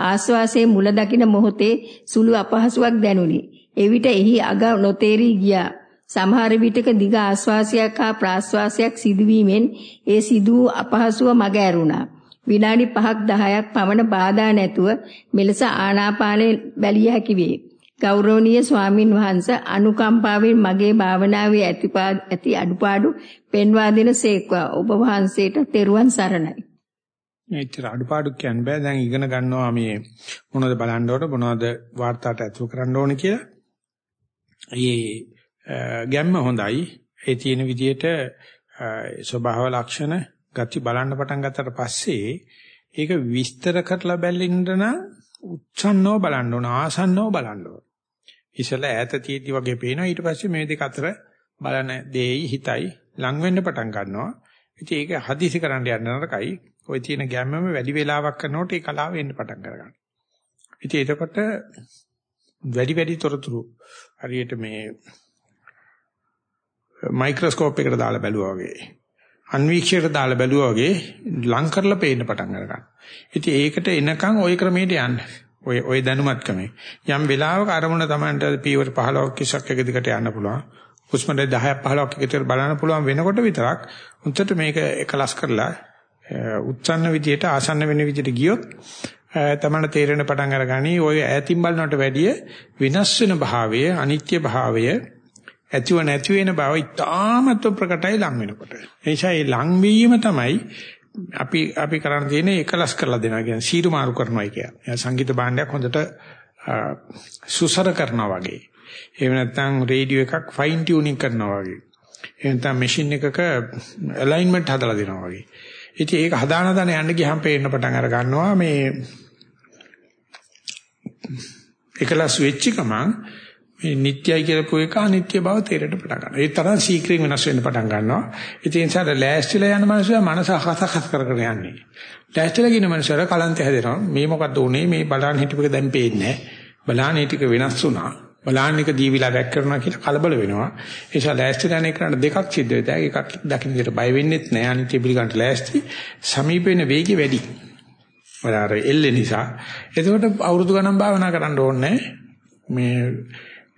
[SPEAKER 2] ආශ්වාසයේ මුල දකින මොහොතේ සුළු අපහසුාවක් දැනුනි. එවිට එහි අග නොතේරී ගියා. සමහර විටක දිග ආශ්වාසයක් හා ප්‍රාශ්වාසයක් සිදුවීමෙන් ඒ සිදු අපහසුව මග ඇරුණා. විනාඩි 5ක් 10ක් පමණ බාධා නැතුව මෙලෙස ආනාපානය බැලිය හැකි වේ. ගෞරවනීය ස්වාමින් වහන්සේ අනුකම්පාවෙන් මගේ භාවනාවේ ඇති අඩුපාඩු පෙන්වා දෙන සේක්වා ඔබ වහන්සේට තෙරුවන් සරණයි.
[SPEAKER 1] මෙච්චර අඩුපාඩු කියන්න බෑ දැන් ඉගෙන ගන්නවා මේ මොනවද බලන්න ඕන මොනවද වාර්තාවට ඇතුළු කරන්න ඕන කියලා. ඒ ගැම්ම හොඳයි. ඒ තියෙන විදිහට ස්වභාව ලක්ෂණ ගති බලන්න පටන් ගත්තට පස්සේ ඒක විස්තර කරලා බැලින්න නම් උච්ඡන්නව බලන්න ඕන ආසන්නව බලන්න ඕන. ඉතල ඈත තියෙද්දි වගේ පේනවා ඊට පස්සේ මේ දෙක අතර බලන දෙයි හිතයි ලඟ වෙන්න පටන් ගන්නවා. ඉතින් ඒක හදිසි කරන්න යන්න නරකයි. ওই තියෙන ගැම්මම වැඩි වෙලාවක් කරනකොට ඒ කලාව එන්න පටන් ගන්නවා. ඉතින් එතකොට වැඩි වැඩි තොරතුරු හරියට මේ මයික්‍රොස්කෝප් එකකට දාලා බැලුවා වගේ අන්වීක්ෂයට දාලා බැලුවා වගේ ලං කරලා පේන්න පටන් ගන්නවා. ඉතින් ඒකට එනකන් ওই ක්‍රමයට යන්න. ඔය ඔය දැනුමත්කමේ. යම් වෙලාවක අරමුණ Tamanට පීවර 15ක් කිසක් එක දිගට යන්න පුළුවන්. හුස්ම 10ක් 15ක් එක දිගට බලන්න පුළුවන් වෙනකොට විතරක් උන්ට මේක එකලස් කරලා උච්චන්න විදියට ආසන්න වෙන විදියට ගියොත් තමන්න තේරෙන පටන් අරගනි ඔය ඈතින් බලනට වැඩිය විනස් වෙන භාවය අනිත්‍ය භාවය ඇතිව නැති වෙන බව ඉතාමත් ප්‍රකටයි ලං වෙනකොට. ඒ නිසා මේ ලං වීම තමයි අපි අපි කරන්න තියෙන්නේ එකලස් කරලා දෙනවා කියන්නේ සීරු මාරු කරනවා කියන්නේ. සංගීත භාණ්ඩයක් හොඳට සුසර කරනවා වගේ. එහෙම නැත්නම් රේඩියෝ එකක් ෆයින් ටියුනින් කරනවා වගේ. එහෙම නැත්නම් මැෂින් එකක ඇලයින්මන්ට් හදලා දෙනවා වගේ. ඉතින් ඒක හදාන දන යන්න ගියහම පේන්න පටන් අර ගන්නවා මේ එකලස් වෙච්ච ගමන් මේ නිට්ටයයි කියලාපු එක අනිත්‍ය බව තේරෙන්න පටන් ගන්නවා. ඒ තරම් සීක්‍රින් වෙනස් වෙන්න පටන් ගන්නවා. ඉතින් ඒ නිසා ලෑස්තිලා යන මනුස්සයා මනස හසහස් කරගෙන යන්නේ. ලෑස්තිලා කියන මනුස්සයාට කලන්ත හැදෙනවා. මේ මොකද්ද උනේ? මේ බලන්න හිටපු එක දැන් පේන්නේ නැහැ. බලන්න ටික වෙනස් වුණා. බලන්න එක දීවිලා වැක් කරනවා කියලා කලබල වෙනවා. ඒ නිසා ලෑස්තිලා යන එකට දෙකක් සිද්ධ වෙනවා. එකක් දකින්න විදිහට බය වෙන්නෙත් නැහැ. අනිත්‍ය පිළිගන්න ලෑස්ති. සමීප වෙන වේගය වැඩි. වලාර එල්ලේ නිසා. එතකොට අවුරුදු ගණන් භාවනා කරන්න ඕනේ මේ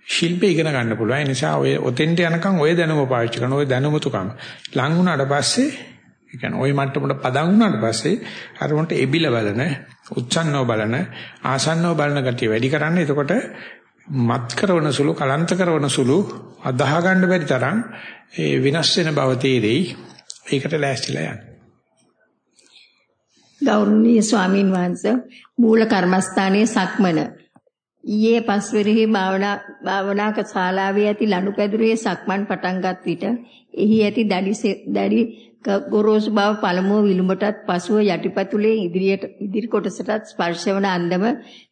[SPEAKER 1] ශිල්ප ඉගෙන ගන්න පුළුවන්. ඒ නිසා ඔය ඔතෙන්ට යනකම් ඔය දැනුම පාවිච්චි කරන ඔය දැනුමතුකම ලං වුණාට පස්සේ ඒ කියන්නේ ওই මට්ටමට පදන් වුණාට පස්සේ අර උන්ට එබිල බලන, උච්චන්නව බලන, ආසන්නව බලන ගතිය වැඩි කරන්න. එතකොට මත් කරන සුළු, කලන්ත කරන සුළු අදාහ ගන්න බැරි තරම් ඒ විනාශ වෙන බව තේරෙයි. ඒකට ලෑස්තිලා යන්න.
[SPEAKER 2] ගෞරවනීය ස්වාමින් වහන්සේ මූල කර්මස්ථානයේ සක්මන ඊයේ පස්වරෙහි භාවනා භාවනාක ශාලාවේ ඇති ලනුපැදුරේ සක්මන් පටන්ගත් විට එහි ඇති දැඩි දැඩි ගොරෝසු බව පළමුව විලුඹටත් පසුව යටිපතුලේ ඉදිරියට ඉදිරි කොටසටත් ස්පර්ශවන අන්දම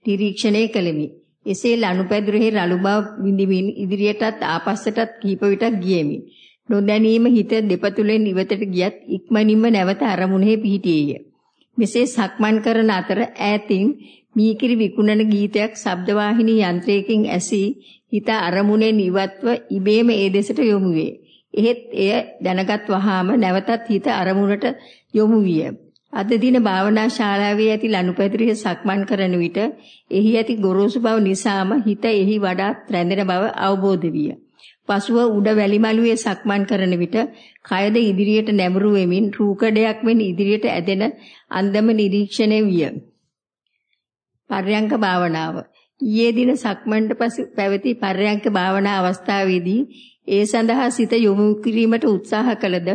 [SPEAKER 2] නිරීක්ෂණය කළෙමි. එසේ ලනුපැදුරෙහි රළු බව විඳිමින් ඉදිරියටත් ආපස්සටත් කීප විටක් ගියෙමි. නොදැනීම හිත දෙපතුලෙන් ඉවතට ගියත් ඉක්මනින්ම නැවත අරමුණෙහි පිහිටියේය. මෙසේ සක්මන් කරන අතර ඈතින් මීකිරි විකුණන ගීතයක් ශබ්දවාහිනී යන්ත්‍රයකින් ඇසී හිත අරමුණෙන් ඉවත්ව ඉබේම ඒ දෙසට යොමු වේ. එහෙත් එය දැනගත් වහාම නැවතත් හිත අරමුණට යොමු විය. අද දින භාවනා ශාලාවේ ඇති ලනුපැදුරේ සක්මන් කරන විට එහි ඇති ගොරෝසු බව නිසාම හිත එහි වඩාත් රැඳෙන බව අවබෝධ විය. පසුව උඩ වැලිමලුවේ සක්මන් කරන විට කයද ඉදිරියට නැඹුරු වෙමින් රූකඩයක් මෙන් ඉදිරියට ඇදෙන අන්දම නිරීක්ෂණය විය. පර්යංක භාවනාව. ඊයේ දින සක්මන්ට පසු පැවති පර්යංක භාවනා අවස්ථාවේදී ඒ සඳහා සිත යොමු කිරීමට උත්සාහ කළද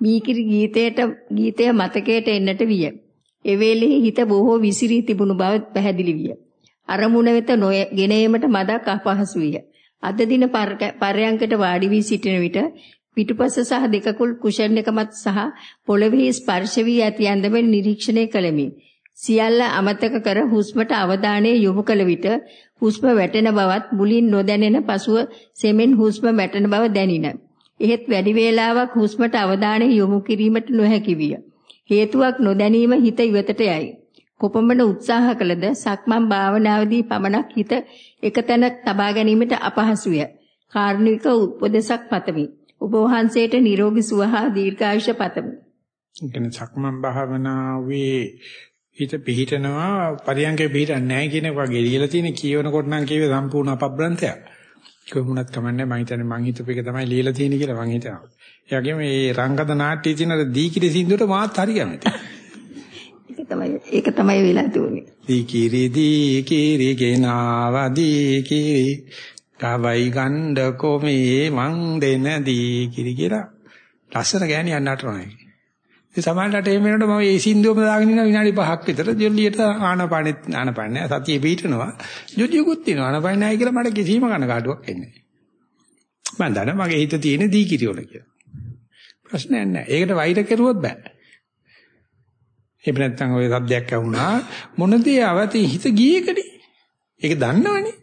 [SPEAKER 2] මීකිරි ගීතයට ගීතය මතකයට එන්නට විය. එවේලෙහි හිත බොහෝ විසිරී තිබුණු බව පැහැදිලි විය. අරමුණ වෙත නොගෙන ඒමට මදක් අපහසු විය. අද දින පරයන්කට වාඩි වී සිටින විට පිටුපස සහ දෙකකුල් කුෂන් එක මත සහ පොළවේ ස්පර්ශ වී ඇති ඇඳෙමින් නිරීක්ෂණය කළෙමි. සියල්ල අමතක කර හුස්මට අවධානය යොමු කළ විට හුස්ම වැටෙන බවත් මුලින් නොදැනෙන පසුව සෙමෙන් හුස්ම වැටෙන බව දැනින. එහෙත් වැඩි වේලාවක් හුස්මට අවධානය යොමු කිරීමට නොහැකි විය. හේතුවක් නොදැනීම හිත ඉවතට යයි. කොපමණ උත්සාහ කළද සක්මන් භාවනාවේදී පමණක් හිත එකතැන තබා ගැනීමට අපහසුය. කාරුණික උපදේශක් පතමි. ඔබ වහන්සේට නිරෝගී සුව හා දීර්ඝායුෂ පතමි.
[SPEAKER 1] කියන්නේ සක්මන් භාවනාවේ හිත පිහිටනවා පරියංගේ පිහිටන්නේ නැහැ කියන එක වගේ ලියලා තියෙන කියවනකොට නම් කියවේ සම්පූර්ණ අපබ්‍රන්තයක්. කොහොමුණත් කමන්නේ මම හිතන්නේ මං හිතපු එක තමයි ලියලා තියෙන්නේ කියලා මං හිතනවා. ඒ වගේම මේ රංගද නාට්‍යයේ තියෙන දීකිරි සින්දුවට මාත් හරි කැමතියි.
[SPEAKER 2] ඒක තමයි ඒක තමයි වෙලා තුනේ.
[SPEAKER 1] දීකිරි දීකිරි ගෙනාවා දීකිරි කවයි ගණ්ඩ කොමේ මං දෙන දීකිරි කියලා ලස්සන ගෑණියක් නටනවා. ඒ සමාජලට එහෙම වෙනකොට මම මේ සින්දුවම දාගෙන ඉන්න විනාඩි 5ක් විතර. ජොල්ලියට ආනපානෙත් ආනපාන නැහැ සතිය පිටනවා. ජොල්ලියකුත් තියෙනවා. ආනපාන නැහැ කියලා මට කිසිම කනගාටුවක් එන්නේ නැහැ මම දන්නා මගේ හිත තියෙන දී කිරියොල කියලා. ප්‍රශ්නයක් නැහැ ඒකට වෛර කෙරුවොත් බෑ. එහෙම නැත්නම් ඔය සද්දයක් ඇහුණා. මොනදී අවතී හිත ගියේකනේ. ඒක දන්නවනේ.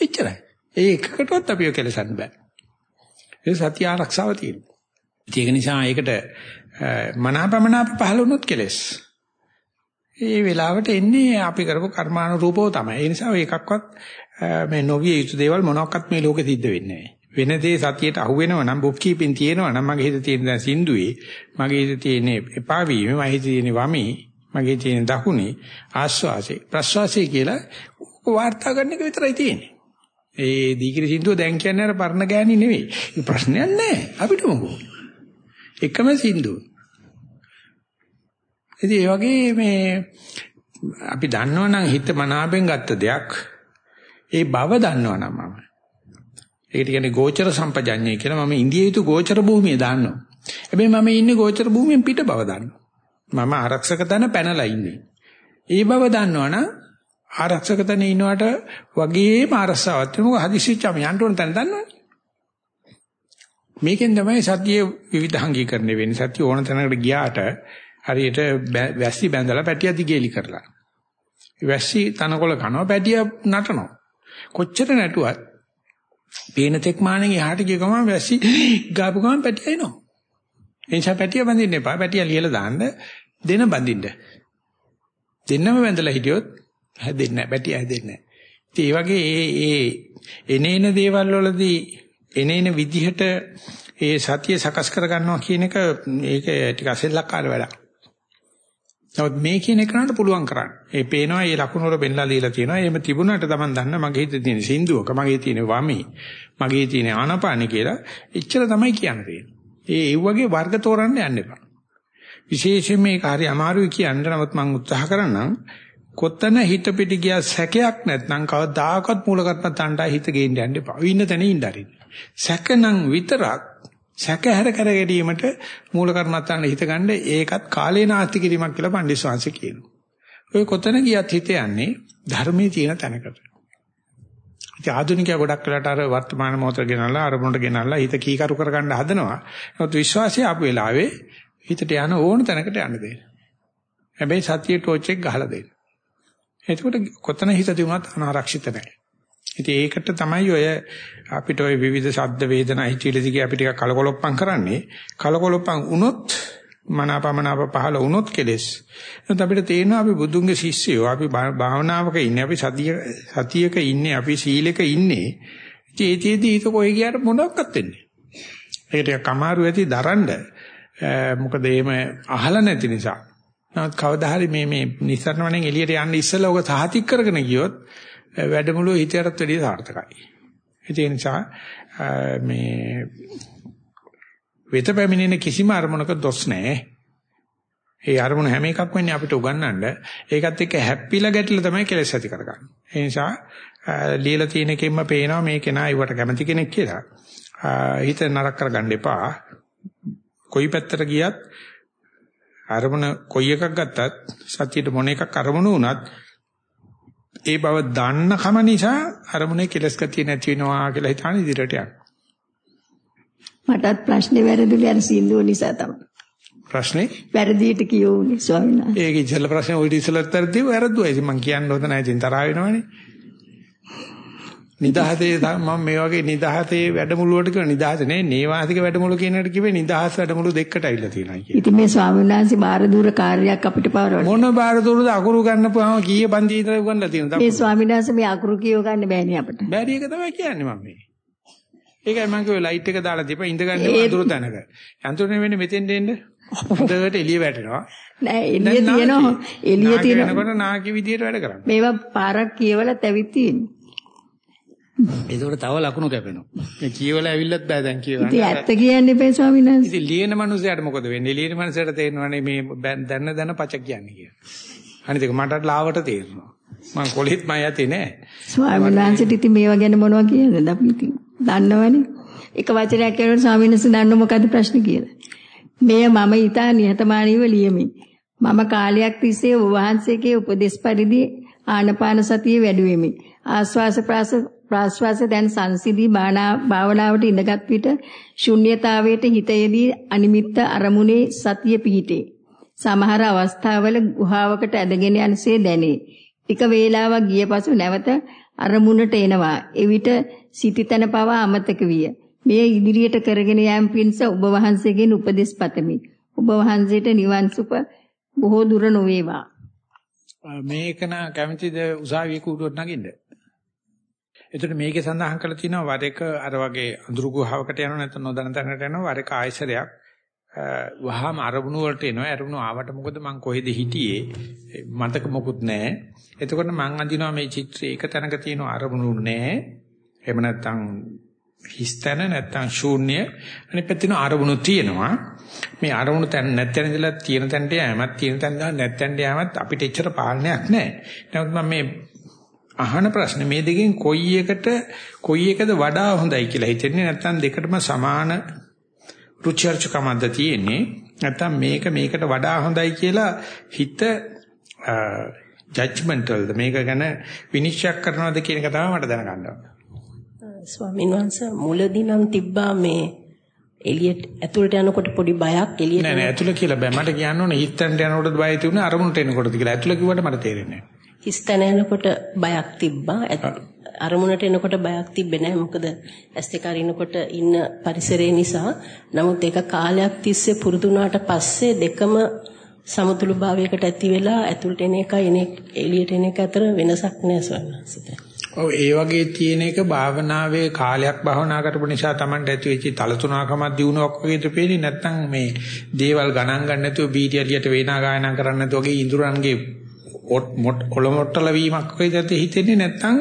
[SPEAKER 1] එච්චරයි. ඒ එකකටවත් අපිව කෙලසන්න බෑ. ඒ සත්‍ය ආරක්ෂාව තියෙනවා. ඒක නිසා ඒකට මනාපමනාප පහළ වුණොත් කෙලස්. ඒ වෙලාවට එන්නේ අපි කරපු කර්මානුරූපව තමයි. ඒ නිසා එකක්වත් මේ නොවිය යුතු දේවල් මොනක්වත් මේ ලෝකෙ සිද්ධ වෙන්නේ නැහැ. වෙන දේ සතියට අහු වෙනවා නම් බුක් කීපින් තියෙනවා නම් මගේ හිතේ තියෙන දැන් සින්දුවේ මගේ හිතේ තියෙන එපා වීම මගේ හිතේ තියෙන වමී මගේ තියෙන දකුණේ ආස්වාසේ ප්‍රස්වාසේ කියලා වාර්තා ගන්න එක විතරයි තියෙන්නේ. ඒ දීකිරි සින්දුව දැන් කියන්නේ අර පරණ ගෑණි නෙවෙයි. ප්‍රශ්නයක් නැහැ අපිට මොකෝ. එකම සින්දුව. ඉතින් ඒ වගේ මේ අපි දන්නවනම් හිත මනාපෙන් ගත්ත දෙයක් ඒ බව දන්නවනම් මම ඒකට කියන්නේ ගෝචර සම්පජඤ්ඤය කියලා මම ඉන්දිය යුතු ගෝචර භූමිය දාන්නවා. හැබැයි මම ඉන්නේ ගෝචර භූමියෙන් පිට බව දන්නවා. මම ආරක්ෂක තැන පැනලා ඉන්නේ. ඒ බව දන්නවනම් ආරක්ෂක තැන ඉන්නවට වගේම අරසාවත් මොකද හදිසිච්චම යන්න ඕන තැන දන්නවනේ. මේකෙන් තමයි සතිය විවිධාංගීකරණය වෙන්නේ. සතිය ඕන තැනකට ගියාට හරියට වැස්සි බැඳලා පැටිය දිගේලි කරලා. වැස්සි තනකොළ කනවා පැටිය නටනවා. කොච්චර නැටුවත් පේන තෙක් මානෙන් එහාට ගිය ගමන් වැස්සි ගාපු ගමන් පැටිය එනවා. එනිසා පැටිය බඳින්න එපා. පැටිය ලියලා දාන්න දෙන බඳින්න. දෙන්නම වැඳලා හිටියොත් හැදෙන්නේ නැහැ. පැටිය හැදෙන්නේ නැහැ. ඒ වගේ ඒ ඒ එනේන දේවල් වලදී එනේන විදිහට ඒ සතිය සකස් කර ගන්නවා කියන එක ඒක ටික අසෙල්ලක්කාර වැඩක්. නමුත් මේ කියන එකනට පුළුවන් කරන්න. ඒ පේනවා මේ ලකුණු වල බෙන්ලා දීලා තියෙනවා. එහෙම තිබුණාට Taman දන්න මගේ හිතේ තියෙන සින්දුවක, මගේ තියෙන වමි, මගේ තියෙන ආනපානි කියලා එච්චර තමයි කියන්නේ. ඒ ඒ වගේ වර්ග තෝරන්න යන්න එපා. විශේෂයෙන් මේක හරි අමාරුයි කියන්න නමුත් මම උත්සාහ කරන්නම්. කොතන හිත පිට ගියා සැකයක් නැත්නම් කවදාකවත් මූලකත්ම තණ්හා හිත ගේන්න යන්න එපා. ඉන්න තැන ඉන්න හරි. සැකනම් විතරක් සැකහැර කර ගැනීමට මූල කර්මත්තාන හිත ගන්න ඒකත් කාලේ නාස්ති කිරීමක් කියලා පණ්ඩිත ශාන්සි කියනවා. ඔය කොතන ගියත් හිත යන්නේ ධර්මයේ තියෙන තැනකට. ඉතින් ආධුනිකයා ගොඩක් වෙලාට අර වර්තමාන මොහොතට ගෙනල්ලා අරමුණට ගෙනල්ලා හිත කීකරු කරගන්න හදනවා. නමුත් විශ්වාසය ආපු වෙලාවේ හිතට යන ඕන තැනකට යන්න දෙන්න. හැබැයි සතියේ ටෝච් එක ගහලා දෙන්න. එතකොට කොතන හිත තිබුණත් අනාරක්ෂිත නැහැ. ඉතින් ඒකට තමයි ඔය අපිට ওই විවිධ ශබ්ද වේදනා හිතවිලි දිගේ අපි ටිකක් කලකොලොප්පම් කරන්නේ. කලකොලොප්පම් වුණොත් මනාපමනාප පහළ වුණොත් කෙලස්. එහෙනම් අපිට තේරෙනවා අපි බුදුන්ගේ ශිෂ්‍යයෝ අපි භාවනාවක ඉන්නේ අපි සතිය සතියක ඉන්නේ අපි සීලෙක ඉන්නේ. චේතියදී ඊට කොහෙ ගියාට මොනවත් වෙන්නේ. ඒකට කමාරු ඇති දරන්න මොකද එහෙම අහලා නැති නිසා. නමුත් කවදා හරි මේ මේ නිස්සරණ වණෙන් එළියට යන්න ඉස්සෙල්ලා ඔක සාහිතික කරගෙන ගියොත් වැඩමුළුව හිතයටත් වැඩිය සාර්ථකයි. ඒ නිසා මේ වෙත පැමිණෙන කිසිම අරමුණක දොස් නැහැ. ඒ අරමුණ හැම එකක් වෙන්නේ අපිට උගන්වන්න. ඒකත් එක්ක හැප්පිලා ගැටිලා තමයි කෙලස් ඇති කරගන්නේ. ඒ නිසා ලියලා තියෙන එකෙන්ම පේනවා මේ කෙනා ඊවට කැමති කෙනෙක් කියලා. හිත නරක කරගන්න එපා. කොයි පැත්තට ගියත් අරමුණ කොයි එකක් ගත්තත් සතියට මොන එකක් අරමුණු වුණත් ඒ බව දන්න කම නිසා අරමුණේ කෙලස් ගතිය නැති වෙනවා කියලා හිතාන ඉදිරියට යනවා.
[SPEAKER 2] මටත් ප්‍රශ්නේ වැරදුනේ අර සින්දුව නිසා තමයි.
[SPEAKER 1] ප්‍රශ්නේ
[SPEAKER 2] වැරදියට කියවුනේ ස්වාමීන්.
[SPEAKER 1] ඒක ඉස්සෙල්ලා ප්‍රශ්නේ ඔය ඉස්සෙල්ලාත් වැරදිව වැරදුවා. ඉතින් මං කියන්න හොඳ නැහැ. ඉතින් තරහ වෙනවනේ. නිදහසේ මම මේ වගේ නිදහසේ වැඩමුළුවට කියන නිදහස නේ නේවාසික වැඩමුළු කියන එකට කිව්වේ නිදහස් වැඩමුළු දෙකකට අවිල්ලා තියෙනවා කියන.
[SPEAKER 2] ඉතින් මේ ස්වාමීන් වහන්සේ බාර දූර කාර්යයක් අපිට පවරවල.
[SPEAKER 1] මොන බාර දූරද අකුරු ගන්නපුවාම කීයේ පන්ති ඉඳලා උගන්ලා තියෙනවද?
[SPEAKER 2] මේ ස්වාමීන් වහන්සේ මේ අකුරු කියව ගන්න බෑනේ අපිට.
[SPEAKER 1] බැරි එක තමයි කියන්නේ මම මේ. ඒකයි මම කිව්වේ ලයිට් එක දාලා දීපන් ඉඳගන්න අඳුර තැනක. අඳුරනේ වෙන්නේ මෙතෙන් දෙන්න. හොඳට එළිය වැටෙනවා.
[SPEAKER 2] නෑ එළිය තියෙනවා. එළිය තියෙනවා.
[SPEAKER 1] වෙනකොට නාකි විදියට වැඩ කරන්නේ.
[SPEAKER 2] මේවා පාරක් කියවලා තැවිත් තියෙන්නේ.
[SPEAKER 1] ඒකට තව ලකුණු කැපෙනවා. මේ කියවලා ඇවිල්ලත් බෑ දැන් කියවන්න.
[SPEAKER 2] ඉතින් ඇත්ත කියන්න එපා ස්වාමීන් වහන්සේ.
[SPEAKER 1] ඉතින් ලියන මනුස්සයාට මොකද වෙන්නේ? ලියන මනුස්සයාට තේරෙනවනේ මේ දැන්න දැන පච කියන්නේ කියලා. අනිත් එක මටත් ලාවට තේරෙනවා. මං කොලෙත් මම යතේ නෑ.
[SPEAKER 2] ස්වාමීන් වහන්සේට ඉතින් මේවා ගැන මොනවද කියන්නද අපි ඉතින් දන්නවනේ. එක වචනයක් කියනකොට ස්වාමීන් වහන්සේ දන්නව මොකද්ද ප්‍රශ්නේ කියලා. මෙය මම ඊතා නිහතමානීව ලියමි. මම කාලයක් තිස්සේ වහන්සේගේ උපදේශ පරිදි ආනපාන සතිය වැඩුවෙමි. ආස්වාස ප්‍රාස්වාස දැන් සංසිදී භාවනාවට ඉඳගත් විට ශුන්්‍යතාවයට හිත යෙදී අනිමිත්ත අරමුණේ සතිය පිහිටේ. සමහර අවස්ථාවල ගුහාවකට ඇදගෙන යනසේ දැනේ. ටික වේලාවක් ගිය පසු නැවත අරමුණට එනවා. එවිට සිටිතන පවා අමතක විය. මේ ඉදිරියට කරගෙන යාම පිණිස ඔබ වහන්සේගෙන් උපදෙස් පතමි. ඔබ වහන්සේට නිවන් සුප බොහෝ දුර නොවේවා.
[SPEAKER 1] මේක නා කැමතිද උසාවියේ කූඩුවට නගින්න? එතකොට මේකේ සඳහන් කරලා තියෙනවා වර එක අර වගේ අඳුරු ගුහාවකට යනවා නැත්නම් නොදැන තැනකට යනවා වර එක ආයසරයක් වහාම අරමුණු වලට එනවා. අරමුණු ආවට මොකද මං කොහෙද හිටියේ? මතක මොකුත් නැහැ. එතකොට මං අඳිනවා මේ චිත්‍රයේ එක තැනක තියෙන අරමුණු නැහැ. එහෙම නැත්නම් හිස්තන නැත්නම් ශූන්‍ය අනිත් පැත්තේ අරමුණු තියෙනවා. මේ අරමුණු තැන නැත්නම් ඉඳලා තියෙන තැනට යෑමත් තියෙන තැන ගන්න නැත්නම් යෑමත් අපිට එච්චර පාලනයක් නැහැ. නමුත් මම මේ අහන ප්‍රශ්නේ. මේ දෙකෙන් කොයි එකට කොයි එකද වඩා හොඳයි කියලා හිතෙන්නේ? නැත්නම් දෙකටම සමාන රුචර්චකමක්ද තියෙන්නේ? නැත්නම් මේක මේකට වඩා හොඳයි කියලා හිත ජජ්මන්ටල්ද මේක ගැන විනිශ්චය කරනවද කියන එක තමයි මට දැනගන්න ඕනේ.
[SPEAKER 3] ස්වාමීන් වහන්සේ මුලදී නම් තිබ්බා මේ එළියට ඇතුළට යනකොට පොඩි බයක් එළියට
[SPEAKER 1] නෑ නෑ ඇතුළ කියලා බෑ. මට කියන්න ඕනේ හිතෙන්ට යනකොටද බය තියුනේ අරමුණට එනකොටද කියලා. ඇතුළ කිව්වට මට තේරෙන්නේ නෑ
[SPEAKER 3] හිස්තන යනකොට බයක් තිබ්බා. අරමුණට එනකොට බයක් තිබ්බේ නෑ. මොකද ඇස් දෙක අරිනකොට ඉන්න පරිසරය නිසා. නමුත් ඒක කාලයක් තිස්සේ පුරුදු වුණාට පස්සේ දෙකම සමතුළු භාවයකට ඇති වෙලා ඇතුළට එන එක එළියට එන එක අතර වෙනසක් නෑ ස්වාමීන්
[SPEAKER 1] ඔව් ඒ වගේ තියෙන එක භාවනාවේ කාලයක් භාවනා කරපු නිසා Tamanට ඇති වෙච්ච තලතුණකමක් දිනුවක් වගේද පේන්නේ. නැත්නම් මේ දේවල් ගණන් ගන්න නැතුව බීටියලියට වේනා ගායනා කරන්න නැතුව වගේ ඉඳුරන්ගේ ඔලොමොට්ටල වීමක් වගේද හිතෙන්නේ නැත්නම්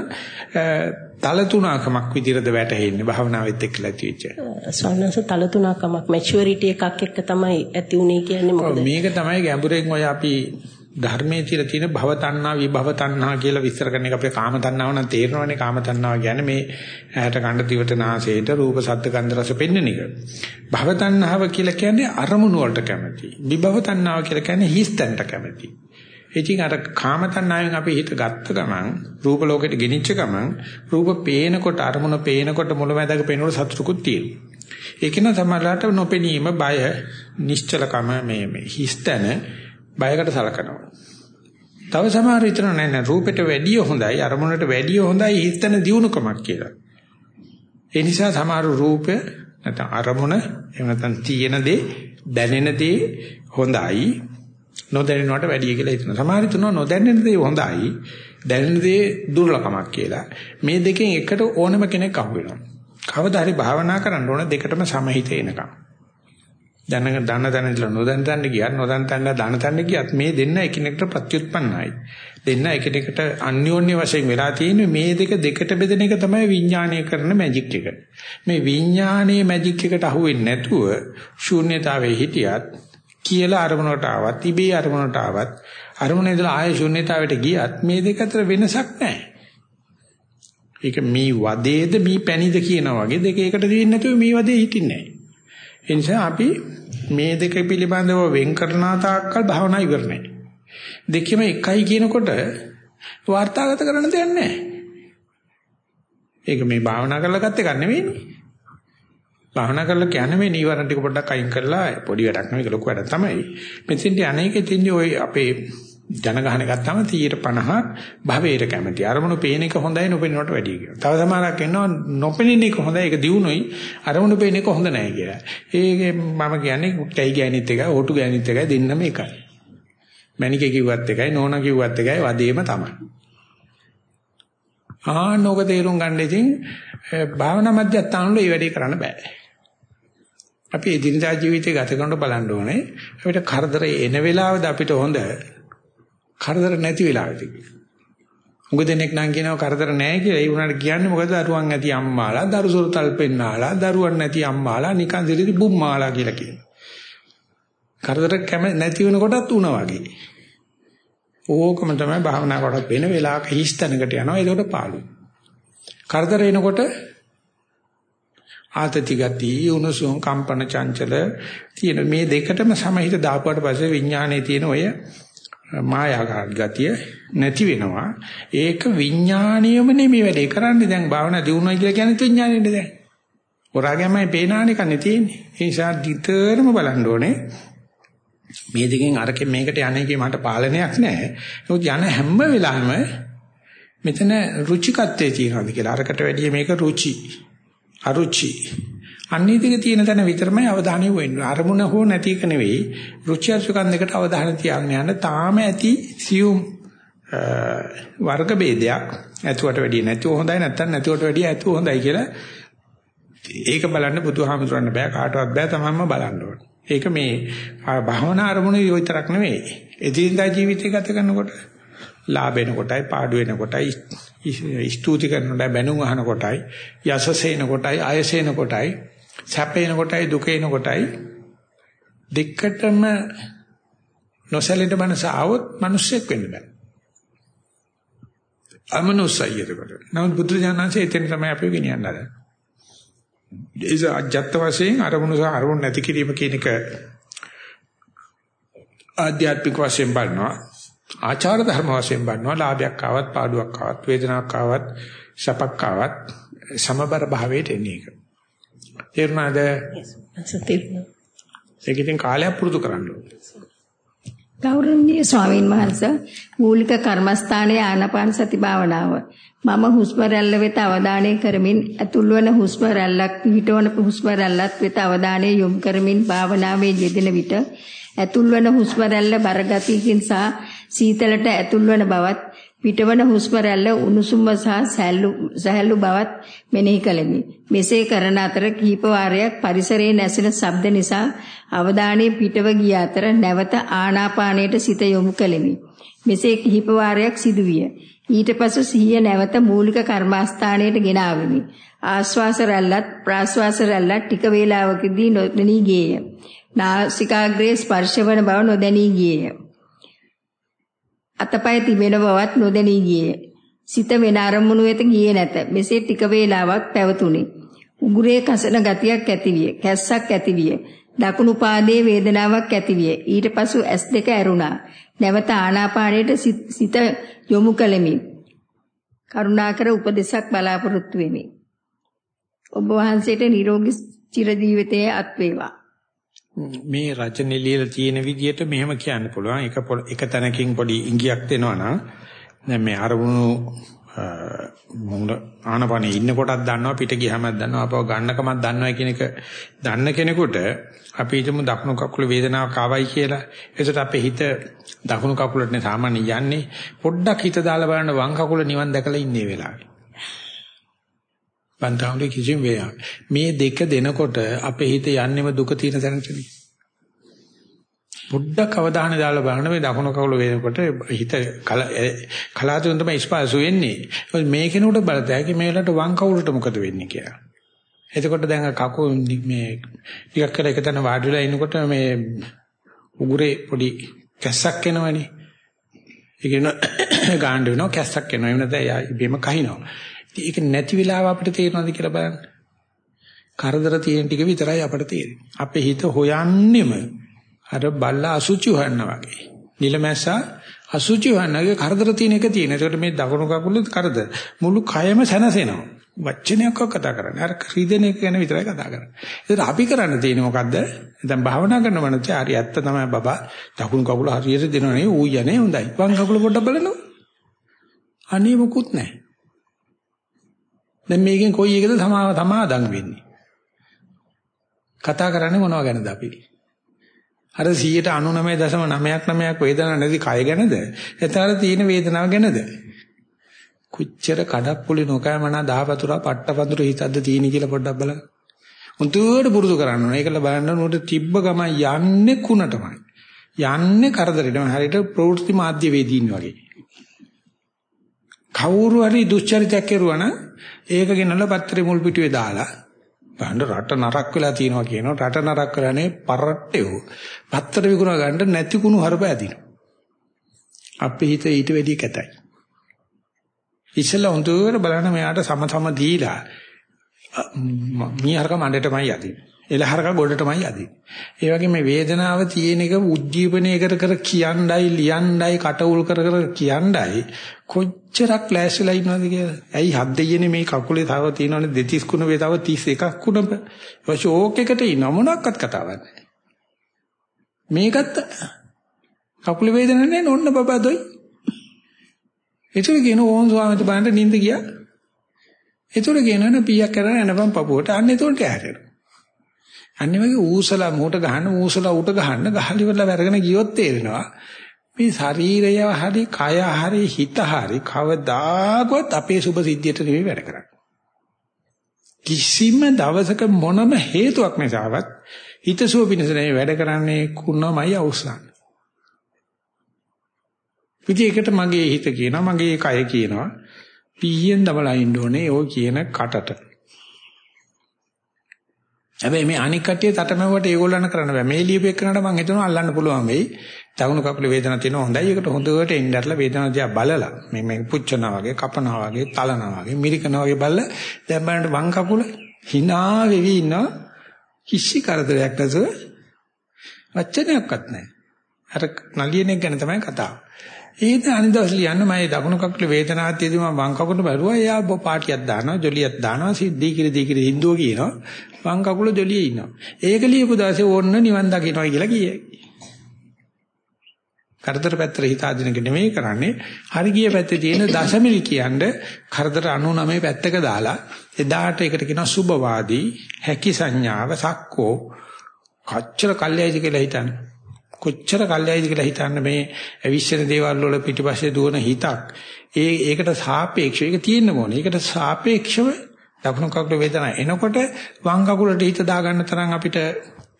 [SPEAKER 1] තලතුණකමක් විදිහට වැටහෙන්නේ භාවනාවෙත් එක්කලා ඇති වෙච්ච.
[SPEAKER 3] ස්වර්ණස තලතුණකමක් මැචුරිටි එකක් එක්ක තමයි ඇති උනේ කියන්නේ මොකද?
[SPEAKER 1] මේක තමයි ගැඹුරෙන් ඔය අපි ධර්මයේ තියලා තියෙන භව තණ්හා විභව තණ්හා කියලා විස්තර කරන එක අපේ කාම තණ්හාව නම් තේරෙනවනේ කාම තණ්හාව කියන්නේ මේ ඇහැට කන දිවට නාසයට රූප ශබ්ද ගන්ධ රස පෙන්වන එක. භව තණ්හාව කියලා කියන්නේ අරමුණු වලට කැමති. විභව තණ්හාව කියලා කියන්නේ හිස්තැනට කැමති. ඉතින් අර කාම තණ්හාවෙන් අපි හිත ගත්ත ගමන් රූප ලෝකෙට ගෙනිච්ච ගමන් රූප පේනකොට අරමුණ පේනකොට මුලැමැදක පේනකොට සතුටුකුත් තියෙනවා. ඒක න සමහරලාට නොපෙනීම බය නිශ්චලකම මේ මේ හිස්තැන බයකට සලකනවා. තව සමහර විතර නෑ නෑ රූපෙට වැඩිය හොඳයි අරමුණට වැඩිය හොඳයි හිතන දියුණුකමක් කියලා. ඒ නිසා සමහර රූප නැත්නම් අරමුණ එහෙම නැත්නම් තියෙන දේ දැනෙන දේ හොඳයි නොදැනෙනවට වැඩිය කියලා හිතනවා. සමහර හිතනවා නොදැනෙන දේ හොඳයි දැනෙන දේ දුර්ලභමක් කියලා. මේ දෙකෙන් එකට ඕනම කෙනෙක් අහු වෙනවා. කවදා හරි භාවනා කරන්න ඕන දෙකටම සමහිත එනකම්. දැන දන දැන ඉඳලා නොදැන තැන්න ගියත් නොදැන තැන්න දන තැන්න ගියත් මේ දෙන්න එකිනෙකට ප්‍රත්‍යুৎපන්නයි. දෙන්න එකිනෙකට අන්‍යෝන්‍ය වශයෙන් වෙලා තියෙන්නේ මේ දෙක දෙකට බෙදෙන එක තමයි විඥානය කරන මැජික් එක. මේ විඥානයේ මැජික් එකට අහුවෙන්නේ නැතුව ශූන්‍යතාවයේ හිටියත් කියලා අරමුණට ආවත් ඉබේ අරමුණට ආවත් අරමුණේ ඉඳලා ආය ශූන්‍යතාවයට ගියත් මේ දෙක අතර වෙනසක් නැහැ. ඒක මේ වදේද මේ පැණිද කියනා වගේ දෙක එකට දෙන්නේ නැතුව මේ වදේ හිටින්නේ නැහැ. ඒ නිසා අපි මේ දෙක පිළිබඳව වෙන් කරනා තාක්කල් භාවනා ඉවර නැහැ. දෙකම එකයි කියනකොට වාර්තාගත කරන්න දෙයක් නැහැ. ඒක මේ භාවනා කරලා ගත්ත එකක් නෙවෙයිනේ. භාවනා කරලා කියන්නේ මේ නීවරණ ටික පොඩ්ඩක් අයින් කරලා පොඩි වැඩක් නෙවෙයි ලොකු වැඩක් තමයි. මෙතෙන්දී අනේකෙ තින්නේ ওই අපේ ජනගහන ගත්තාම 150ක් භවයට කැමති. අරමුණු පේන එක හොඳයි නොපෙනෙනවට වැඩිය කියලා. තව සමහරක් ඉන්නවා නොපෙනෙන එක හොඳයි ඒක දියුණුයි අරමුණු පේන එක හොඳ නැහැ කියලා. ඒකේ මම කියන්නේ කයි ගෑනිත් එකයි ඕටු ගෑනිත් එකයි දෙන්නම එකයි. මණිකේ කිව්වත් එකයි නෝනා කිව්වත් එකයි වදේම තමයි. ආනෝක තේරුම් ගන්න ඉතින් භාවනා මධ්‍යස්ථාන වල මේ වැඩේ කරන්න බෑ. අපි එදිනදා ජීවිතේ ගත කරනකොට බලන්න ඕනේ අපිට කරදර එන වෙලාවද අපිට හොඳ කරදර නැති වෙලාවෙදී. උඟ දෙනෙක් නම් කියනවා කරදර නැහැ කියලා. ඒ වුණාට කියන්නේ මොකද දරුවන් ඇති අම්මාලා, දරුසොරු තල්පෙන්නාලා, දරුවන් නැති අම්මාලා, නිකන් සිරිදි බුම්මාලා කියලා කියනවා. කරදර කැම නැති වෙනකොටත් උනා වගේ. ඕකම තමයි භාවනා කරලා වෙන වෙලාවක හිස්තැනකට යනවා. ඒකට පාළුයි. කරදර එනකොට ආතති ගති, උණුසුම්, කම්පන චංචල තියෙන මේ දෙකටම සමහිත දාපුවාට පස්සේ විඥානයේ තියෙන ඔය මායාකාර ගතිය නැති වෙනවා. ඒක විඥාණයම නෙමෙයි වැඩේ කරන්නේ. දැන් භාවනා දිනුනා කියලා කියන්නේ විඥාණයෙන්ද දැන්. හොරාගමයි පේනානේ කන්නේ තියෙන්නේ. ඒ නිසා දිතරම බලන්න ඕනේ. මේ දෙකෙන් අරකින් මේකට යන්නේකේ මට පාලනයක් නැහැ. නමුත් යන හැම වෙලාවෙම මෙතන රුචිකත්වයේ තියෙනවාද කියලා. අරකට වැඩිය මේක රුචි. අරුචි. අනිතික තියෙන තැන විතරමයි අවධානය වෙන්නේ. අරමුණ හෝ නැති එක නෙවෙයි. රුචි අරුචිකන් දෙකට අවධානය තියාගෙන යන්න තාම ඇති සියුම් වර්ග ભેදයක්. ඇතුවට වැඩිය නැතුව හොඳයි නැත්නම් නැතුවට වැඩිය ඇතුව හොඳයි කියලා ඒක බලන්න බුදුහාමුදුරන්න බෑ කාටවත් බෑ තමන්ම බලන්න ඕනේ. ඒක මේ භාවනා අරමුණ විතරක් නෙවෙයි. එදිනදා ජීවිතය ගත කරනකොට ලාභ වෙන කොටයි පාඩු වෙන කොටයි ස්තුති කරන කොටයි බැනුම් අහන කොටයි යසසේන කොටයි ආයසේන කොටයි සැපේන කොටයි දුකේන කොටයි දෙකටම නොසැලෙන්න මනස આવොත් මිනිස්සෙක් වෙන්න බෑ. අමනුස්සයි එතකොට. නමුත් බුදු දඥාන්සේ එතෙන් තමයි අපි ගෙනියන්න හදන්නේ. ඒ අජත්ත වශයෙන් අරමුණු සහ අරමුණු නැති කිරීම කියන එක ආධ්‍යාත්මික වශයෙන් බලනවා ආචාර ධර්ම වශයෙන් බලනවා ලාභයක් ආවත් පාඩුවක් ආවත් වේදනාවක් ආවත් සපක් ආවත් සමබර භාවයට එන්නේ ඒක. තේරුණාද? ඒක ඉතින් කාලයක් පුරුදු කරන්න ඕනේ.
[SPEAKER 2] ගෞරවනීය ස්වාමීන් වහන්සේ මූලික කර්මස්ථානයේ ආනාපාන සති භාවනාව මම හුස්ම රැල්ල වෙත අවධානය කරමින් ඇතුල්වන හුස්ම රැල්ලක් පිටවන හුස්ම රැල්ලත් වෙත අවධානය යොමු කරමින් භාවනාවේ යෙදෙන විට ඇතුල්වන හුස්ම රැල්ල බරගතියකින් සහ සීතලට ඇතුල්වන බවත් පිටවන හුස්ම රැල්ල උණුසුම සහ සැහැල්ලු බවත් මෙනෙහි කළෙමි. මෙසේ කරන අතර කිහිප වාරයක් පරිසරයේ නැසෙන ශබ්ද නිසා අවධානය පිටව ගිය අතර නැවත ආනාපානයට සිත යොමු කළෙමි. මෙසේ කිහිප වාරයක් සිදුවිය. ඊට පසු සිහිය නැවත මූලික කර්මාස්ථානයට ගෙන ආවෙමි. ආශ්වාස රැල්ලත් ප්‍රාශ්වාස රැල්ලත් ටික වේලාවකදී නොදැනී ගියේය. නාසිකාග්‍රේ ස්පර්ශවන බව නොදැනී ගියේය. අතපය තිබෙන බවත් නොදැනී ගියේය. සිත වෙන අරමුණු වෙත ගියේ නැත. මෙසේ ටික වේලාවක් පැවතුණි. උගුරේ කසන ගතියක් ඇතිවිය. කැස්සක් ඇතිවිය. දකුණු පාදයේ වේදනාවක් ඇතිවිය. ඊට පසු S2 ඇරුණා. නැවත ආනාපානයට සිත යොමු කළෙමි. කරුණාකර උපදේශක් බලාපොරොත්තු වෙමි. ඔබ වහන්සේට නිරෝගී චිරජීවිතයේ අත් වේවා.
[SPEAKER 1] මේ රචනෙ ලියලා තියෙන විදිහට මෙහෙම කියන්න පුළුවන්. එක එක තැනකින් පොඩි ඉඟියක් දෙනවා නම් දැන් මේ අරමුණු මොන ආනපනේ ඉන්න කොටක් දන්නවා පිට ගියාමත් දන්නවා අපව ගන්නකමත් දන්නවා කියන එක දන්න කෙනෙකුට අපි හිතමු දකුණු කකුල වේදනාවක් ආවයි කියලා. ඒකට අපේ හිත දකුණු කකුලට සාමාන්‍ය යන්නේ පොඩ්ඩක් හිත දාලා බලන්න වම් කකුල නිවන් දැකලා ඉන්නේ වෙලාවේ. පන්තාවුලේ කිසිම වේයක්. මේ දෙක දෙනකොට අපේ හිත යන්නේම දුක තියෙන තැනටනේ. පොඩ්ඩක් අවධානය දාලා බලන්න මේ දකුණු කකුල වේනකොට හිත කලාතුරෙන් තමයි ස්පාසු වෙන්නේ. මේ කෙනෙකුට බලතැයි මේ වෙලාවට වම් කකුලට මොකද වෙන්නේ කියලා. එතකොට දැන් කකුල් මේ ටිකක් කරලා එකතන වාඩි වෙලා ඉනකොට මේ උගුරේ පොඩි කැස්සක් එනවනේ. ඒක න ගාන්න වෙනවා කැස්සක් එනවා. එහෙම නැත්නම් ඉබේම කහිනවා. ඒක නැති වෙලාව අපිට තේරෙනවද කියලා බලන්න. කරදර තියෙන ටික විතරයි අපිට තේරෙන්නේ. අපේ හිත හොයන්නෙම අර බල්ලා අසුචි හොයන්න වගේ. නිලමැස්සා අසුචි වන්නගේ කරදර තියෙන එක තියෙන. ඒකට මේ දකුණු කකුලේ කරදර. මුළු කයම සැනසෙනවා. වචනයක් කතා කරන්නේ. අර ක්‍රීඩන එක ගැන විතරයි කතා කරන්නේ. ඒකට අපි කරන්න තියෙන්නේ මොකද්ද? දැන් භාවනා කරන මනස හරි ඇත්ත තමයි බබා. දකුණු කකුල හරියට දෙනවනේ ඌ යන්නේ හොඳයි. වම් කකුල පොඩ්ඩක් බලනවා. අනේ මොකුත් නැහැ. දැන් මේකෙන් කොයි එකද සමාව සමාදම් වෙන්නේ? කතා කරන්නේ මොනව ගැනද අපි? අර 199.9ක් වේදනාවක් නැති කය ගැනද? එතන තියෙන වේදනාව ගැනද? කොච්චර කඩප්පුලි නොකෑමනා දහවතුරා පට්ටපඳුර හිතද්ද තියෙන කියලා පොඩ්ඩක් බලන්න. උන්තුවට පුරුදු කරන්න ඕනේ. ඒකල බලන්න උන්ට තිබ්බ ගම යන්නේ කුණටමයි. යන්නේ කරදරෙටම හරියට ප්‍රවෘත්ති මාධ්‍ය වේදීන් වගේ. කවුරු හරි දුස්චරිතයක් කරුවා නම් ඒක ගෙනල්ලා පත්තරේ මුල් පිටුවේ දාලා බලන්න රට නරක් වෙලා තියෙනවා කියනවා. රට නරක් කරන්නේ පරට්ටයෝ පත්තර විකුණ ගන්න නැති කුණු හරප ඇදිනවා. අපේ හිත ඊට වැඩිය කැතයි. ඉස්සෙල්ලා හොඳට බලන්න මෙයාට සම සම දීලා මීහරක මණ්ඩටමයි යදින්නේ. එලහරක ගොඩටමයි යදින්නේ. ඒ වගේ මේ වේදනාව තියෙන එක උද්දීපනය කර කර කියණ්ඩයි ලියණ්ඩයි කටඋල් කර කර කියණ්ඩයි කොච්චරක් ලෑස්තිලා ඉන්නවද කියලා. ඇයි හත් දෙයියනේ මේ කකුලේ තව තියෙනවනේ දෙතිස් කුණ වේ තව 31ක් කුණප. ඒ ෂෝක් එකට ඉන්න මොනක්වත් කතාවක් නැහැ. මේකත් කකුලේ වේදනාවක් නැහැ නෝන්න බබා දොයි. ඒතර කියන ඕන් ස්වාමීන් වහන්සේ නිින්ද ගියා. ඒතර කියනවනේ පීයක් කරන යනපම් පපුවට අන්න ඒතොට ඇහැරෙනවා. අන්නේ වගේ ඌසලා මොහොත ගහන්න ඌසලා උට ගහන්න ගහලි වල වැරගෙන ගියොත් තේරෙනවා. මේ ශරීරය හරි කය හරි හිත හරි කවදාකවත් අපේ සුභ සිද්ධියට නෙවෙයි වැඩ කරන්නේ. කිසිම දවසක මොනම හේතුවක් නිසාවත් හිතසුව පිණිස නෙවෙයි වැඩ කරන්නේ කුණමයි අවසන්. ඉතින් ඒකට මගේ හිත කියනවා මගේ කය කියනවා පීයෙන් දමලා ඉන්න ඕනේ ඔය කියන කටට. හැබැයි මේ අනික් කට්ටිය තටමැව්වට ඒගොල්ලන් කරන්න බෑ. මේ ලියපෙන්නට මම හිතනවා අල්ලන්න පුළුවන් වෙයි. දකුණු කකුලේ වේදනාවක් තියෙනවා හොඳයි. ඒකට හොඳට එන්නර්ලා වේදනාව දිහා බලලා මේ මේ පුච්චනවා වගේ, කපනවා වගේ, තලනවා වගේ, මිරිකනවා වගේ බලලා දැන් බලන්න වම් කකුල hina වෙවි ඉන්නවා. කිසි කරදරයක් නැතුව වචනයක්වත් නැහැ. අර නලියනෙක් ගැන තමයි කතාව. ඒක අනිදවස් ලියන්න මම දකුණු කකුලේ වේදනාවක් තියෙදි මම වම් කකුලට බැලුවා. එයා පාටියක් දානවා ජොලියක් දානවා සිද්ධි කිරි දී කිරි හින්දුව කියනවා. වම් කකුල ජොලියේ ඉන්නවා. ඒක ලියපු දවසේ ඕන්න නිවන් දකින්නවා කියලා කියයි කරදර පැත්තට හිත අදිනක නෙමෙයි කරන්නේ. හරි ගිය පැත්තේ තියෙන දශමිලි කියන්නේ කරදර 99 පැත්තක දාලා එදාට ඒකට කියනවා සුභවාදී හැකි සංඥාව සක්කෝ. කච්චර කල්යයිද කියලා හිතන්නේ. කොච්චර කල්යයිද කියලා හිතන්න මේ අවිශ්වෙන දේවල් වල පිටිපස්සේ දුවන හිතක් ඒ ඒකට සාපේක්ෂව ඒක තියෙන්න ඕනේ. ඒකට සාපේක්ෂව දකුණු කකුල වේදනාව එනකොට වම් කකුලට හිත දාගන්න තරම් අපිට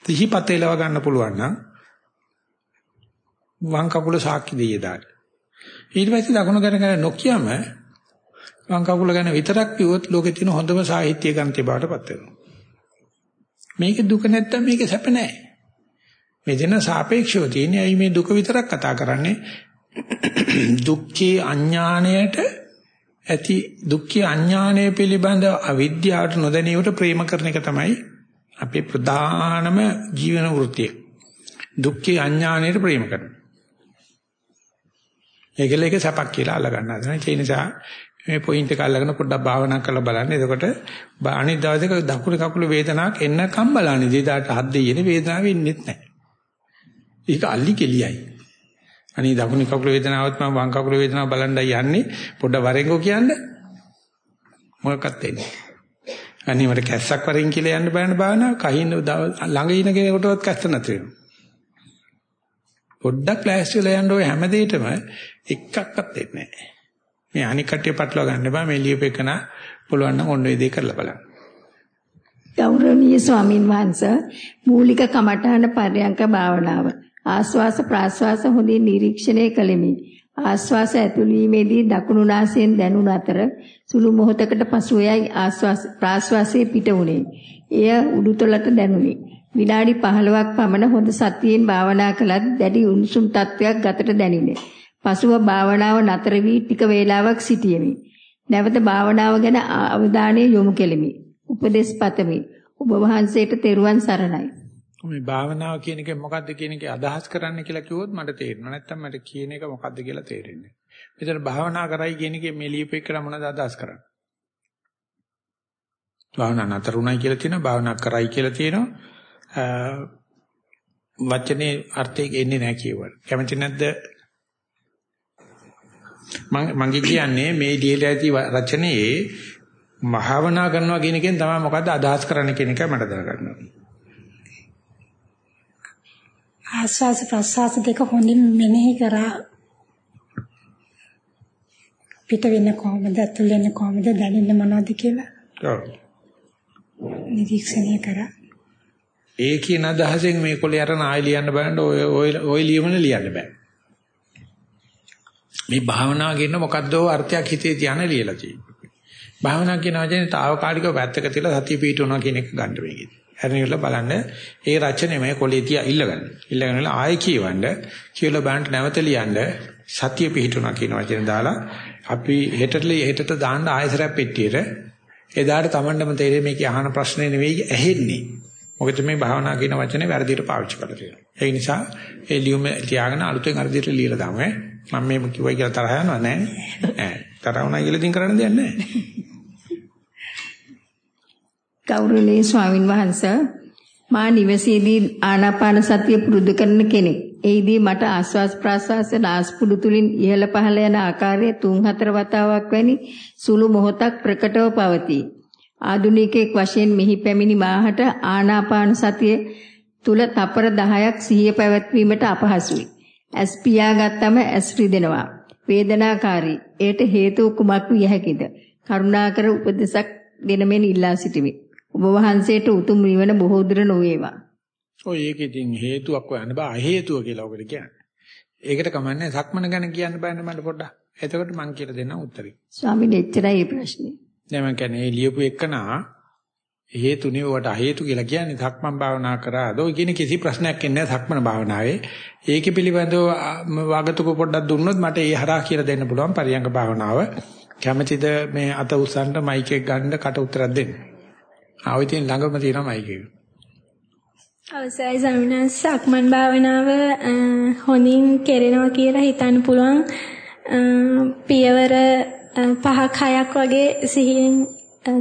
[SPEAKER 1] සිහිපත් එලව ගන්න පුළුවන් නම් වම් කකුල සාක්ෂි දෙය දාන්න. ඊට පස්සේ දකුණු ගැන නොකියම වම් කකුල ගැන විතරක් කිව්වොත් ලෝකේ තියෙන හොඳම සාහිත්‍ය ග්‍රන්ථය බවට පත් වෙනවා. මේක දුක නැත්තම් මේක සැප නැහැ. මේ දෙන සාපේක්ෂව තියෙන ඇයි මේ දුක විතරක් කතා කරන්නේ දුක්ඛේ අඥාණයට ඇති දුක්ඛේ අඥාණය පිළිබඳ අවිද්‍යාවට නොදැනීමට ප්‍රේම කරන එක තමයි අපේ ප්‍රධානම ජීවන වෘත්තිය. දුක්ඛේ අඥාණයට ප්‍රේම කරන. ඒකල එක සපක් කියලා අල්ල ගන්න හදන. ඒ නිසා මේ පොයින්ට් එක අල්ලගෙන පොඩ්ඩක් භාවනා කරලා බලන්න. එතකොට අනිත් දවසේක දකුණු කකුල වේදනාවක් එන්නකම් බලන්නේ. දෙදාට හත් දෙයිනේ වේදනාවක් වෙන්නේ නැහැ. ඒක අල්ලි කෙලියයි. අනේ දකුණු කකුල වේදනාවත් මම වම් කකුල වේදනාව බලන්නයි යන්නේ. පොඩ්ඩ වරෙන්කෝ කියන්නේ. මොකක්වත් වෙන්නේ. අනේ මට කැස්සක් වරෙන් කියලා යන්න බෑන බාන කහින්න ළඟ ඉන කෙනෙකුටවත් කැස්ස නැති වෙනවා. පොඩ්ඩක් ලෑස්ති වෙලා යන්න ඔය හැම දෙයකම එකක්වත් දෙන්නේ නැහැ. මේ අනික් කට්ටිය පටලවා ගන්න බෑ මේ ලියපෙකන පුළුවන් නම් ඔන්න ඔය දේ කරලා බලන්න.
[SPEAKER 2] ගෞරවනීය ස්වාමින් වහන්සේ මූලික කමඨහන පර්යංක භාවනාව ආස්වාස ප්‍රාස්වාස හොඳින් නිරීක්ෂණය කළෙමි. ආස්වාස ඇතුළීමේදී දකුණු නාසයෙන් දැනුන අතර සුළු මොහොතකට පසුවයයි ආස්වාස ප්‍රාස්වාසයේ පිට වුණේ. එය උඩුතලට දැනුනි. විනාඩි 15ක් පමණ හොඳ සතියෙන් භාවනා කළත් දැඩි උණුසුම් තත්වයක් ගතට දැනිනේ. පසුව භාවනාව නතර වී ටික වේලාවක් සිටියෙමි. නැවත භාවනාව ගැන අවධානය යොමු කෙලිමි. උපදේශ පතමි. ඔබ වහන්සේට තෙරුවන් සරණයි.
[SPEAKER 1] මේ භාවනාව කියන එක මොකද්ද කියන එක අදහස් කරන්න කියලා කිව්වොත් මට තේරෙනවා. නැත්තම් මට කියන එක මොකද්ද කියලා තේරෙන්නේ නැහැ. මෙතන භාවනා කරයි කියන එකේ මේ ලියුපෙක් කරා මොනවද අදහස් කරන්නේ? භාවනා නතරුණයි කියලා තියෙනවා, භාවනා කරයි කියලා තියෙනවා. වචනේ අර්ථය එන්නේ නැහැ කියවල. කැමති නැද්ද? මම කියන්නේ මේ ලියලා ඇති රචනයේ භාවනා කරනවා කියන එකෙන් තමයි මොකද්ද අදහස් කරන්න කියන එක මට දැනගන්න ඕනේ.
[SPEAKER 4] ආස්වාස ප්‍රසආස දෙක හොඳින් මෙනෙහි කරා පිට වෙන්නේ කොහොමද ඇතුල් වෙන්නේ කොහොමද දැනෙන්නේ මොනවද කියලා.
[SPEAKER 1] ඔව්.
[SPEAKER 4] නිරීක්ෂණය කරා.
[SPEAKER 1] ඒ කියන අදහසෙන් මේ කොලේ අරන ආයෙ ලියන්න බලන්න ඔය ඔය ලියමන ලියන්න බෑ. මේ භාවනාව කියන මොකද්ද අර්ථයක් හිතේ තියන ලියලා තියෙන්නේ. භාවනා කියන වචනේ తాවකාලිකව පැත්තක තියලා සතිය පිටවනවා කියන එක ගන්න මේකේ. හැරෙන්න බලන්න ඒ රචනය මේ කොලේ තියා ඉල්ලගන්න. ඉල්ලගෙන ආයෙ කියවන්න කියලා බෑන්ට් නැවත ලියන්න සතිය පිටවනවා කියන වචනේ දාලා අපි හෙටට හෙටට දාන්න ආයෙසරක් පෙට්ටියට එදාට Tamandම තේරෙන්නේ මේකේ අහන ප්‍රශ්නේ නෙවෙයි ඇහෙන්නේ. මොකද මේ භාවනා කියන වචනේ වැරදියට පාවිච්චි කරලා තියෙනවා. ඒ නිසා ඒ ලියුම තියාගෙන අලුතෙන් අර විදිහට ලියලා දාමු ඈ. මම මේ කිව්වයි කියලා තරහ යනවා නෑ. ඈ තරහ වුණා කියලා ඉතින් කරන්න දෙයක් නෑ.
[SPEAKER 2] ගෞරවනීය ස්වාමින් වහන්සේ මා නිවසේදී ආනාපාන සතිය පුරුදු කරන කෙනෙක්. එෙහිදී මට ආස්වාස් ප්‍රාස්වාස නාස්පුඩු තුලින් ඉහළ පහළ යන ආකාරය 3-4 වතාවක් වැනි සුළු මොහොතක් ප්‍රකටව පවතී. ආදුනිකෙක් වශයෙන් මෙහි පැමිණි මාහට ආනාපාන සතිය තුල තපර 10ක් සිහිය පැවැත්වීමට අපහසුයි. ඇස් පියාගත්තම ඇස් රිදෙනවා. වේදනාකාරී. ඒට හේතුව කුමක් විය හැකිද? කරුණාකර උපදෙසක් දෙනමෙන් ඉල්ලා සිටිමි. ඔබ වහන්සේට උතුම් නිවන බොහෝ දුර නොවේවා.
[SPEAKER 1] ඔය ඒකෙදින් හේතුවක් හොයන්න බෑ හේතුව කියලා ඔකට කියන්නේ. ඒකට කමන්නේ සක්මන ගැන කියන්න බෑනේ මට පොඩ්ඩක්. එතකොට මම කියලා දෙන්නම් උත්තරේ.
[SPEAKER 2] ස්වාමීන් එච්චරයි මේ ප්‍රශ්නේ.
[SPEAKER 1] දැන් මම කියන්නේ ලියපු එකනා හේතුනේ වට හේතු කියලා කියන්නේ සක්මන් භාවනා කරාද ඔය කියන කිසි ප්‍රශ්නයක් එන්නේ නැහැ සක්මන භාවනාවේ. ඒකේ පිළිබඳව වාගතුක පොඩ්ඩක් දුන්නොත් මට ඒ හරහා කියලා දෙන්න පුළුවන් පරියංග භාවනාව. කැමැතිද මේ අත උස්සන්න මයික් එක ගන්න කට උත්තරයක් දෙන්න. ආ ඔය තියෙන ළඟම තියෙනවා මයික් එක.
[SPEAKER 5] අවසරයි සමිනස් සක්මන් භාවනාව හොඳින් කෙරෙනවා කියලා හිතන්න පුළුවන් පියවර පහක් හයක් වගේ සිහියෙන්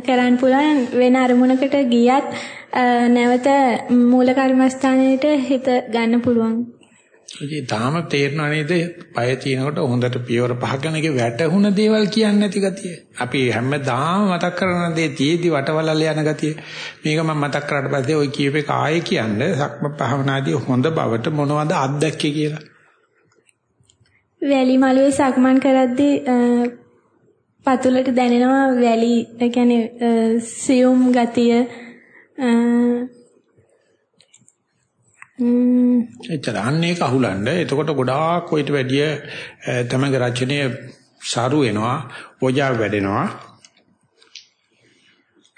[SPEAKER 5] කරන්න පුළුවන් වෙන අරමුණකට ගියත් නැවත මූල කර්මස්ථානයේට හිත ගන්න පුළුවන්.
[SPEAKER 1] ඉතින් තාම තේරෙනව නේද? පය තිනකොට හොඳට පියවර පහ ගන්න එකේ වැටහුණ දේවල් කියන්නේ නැති ගතිය. අපි හැමදාම මතක් කරන දේ තියේදි වටවලල යන ගතිය. මේක මම මතක් කරාට පස්සේ ওই කීපේ කායේ කියන්නේ සක්ම භාවනාදී හොඳ බවට මොනවද අත්දැක්කේ කියලා.
[SPEAKER 5] වැලි මළුවේ සක්මන් කරද්දී පතුලට දැනෙනවා වැලි ඒ කියන්නේ සියුම් ගතිය
[SPEAKER 1] එච්චර. අන්නේ කහුලන්න එතකොට ගොඩාක් ඔයිට වැඩිය තමගේ රචනයේ සාරු වෙනවා ඕජා වැඩෙනවා.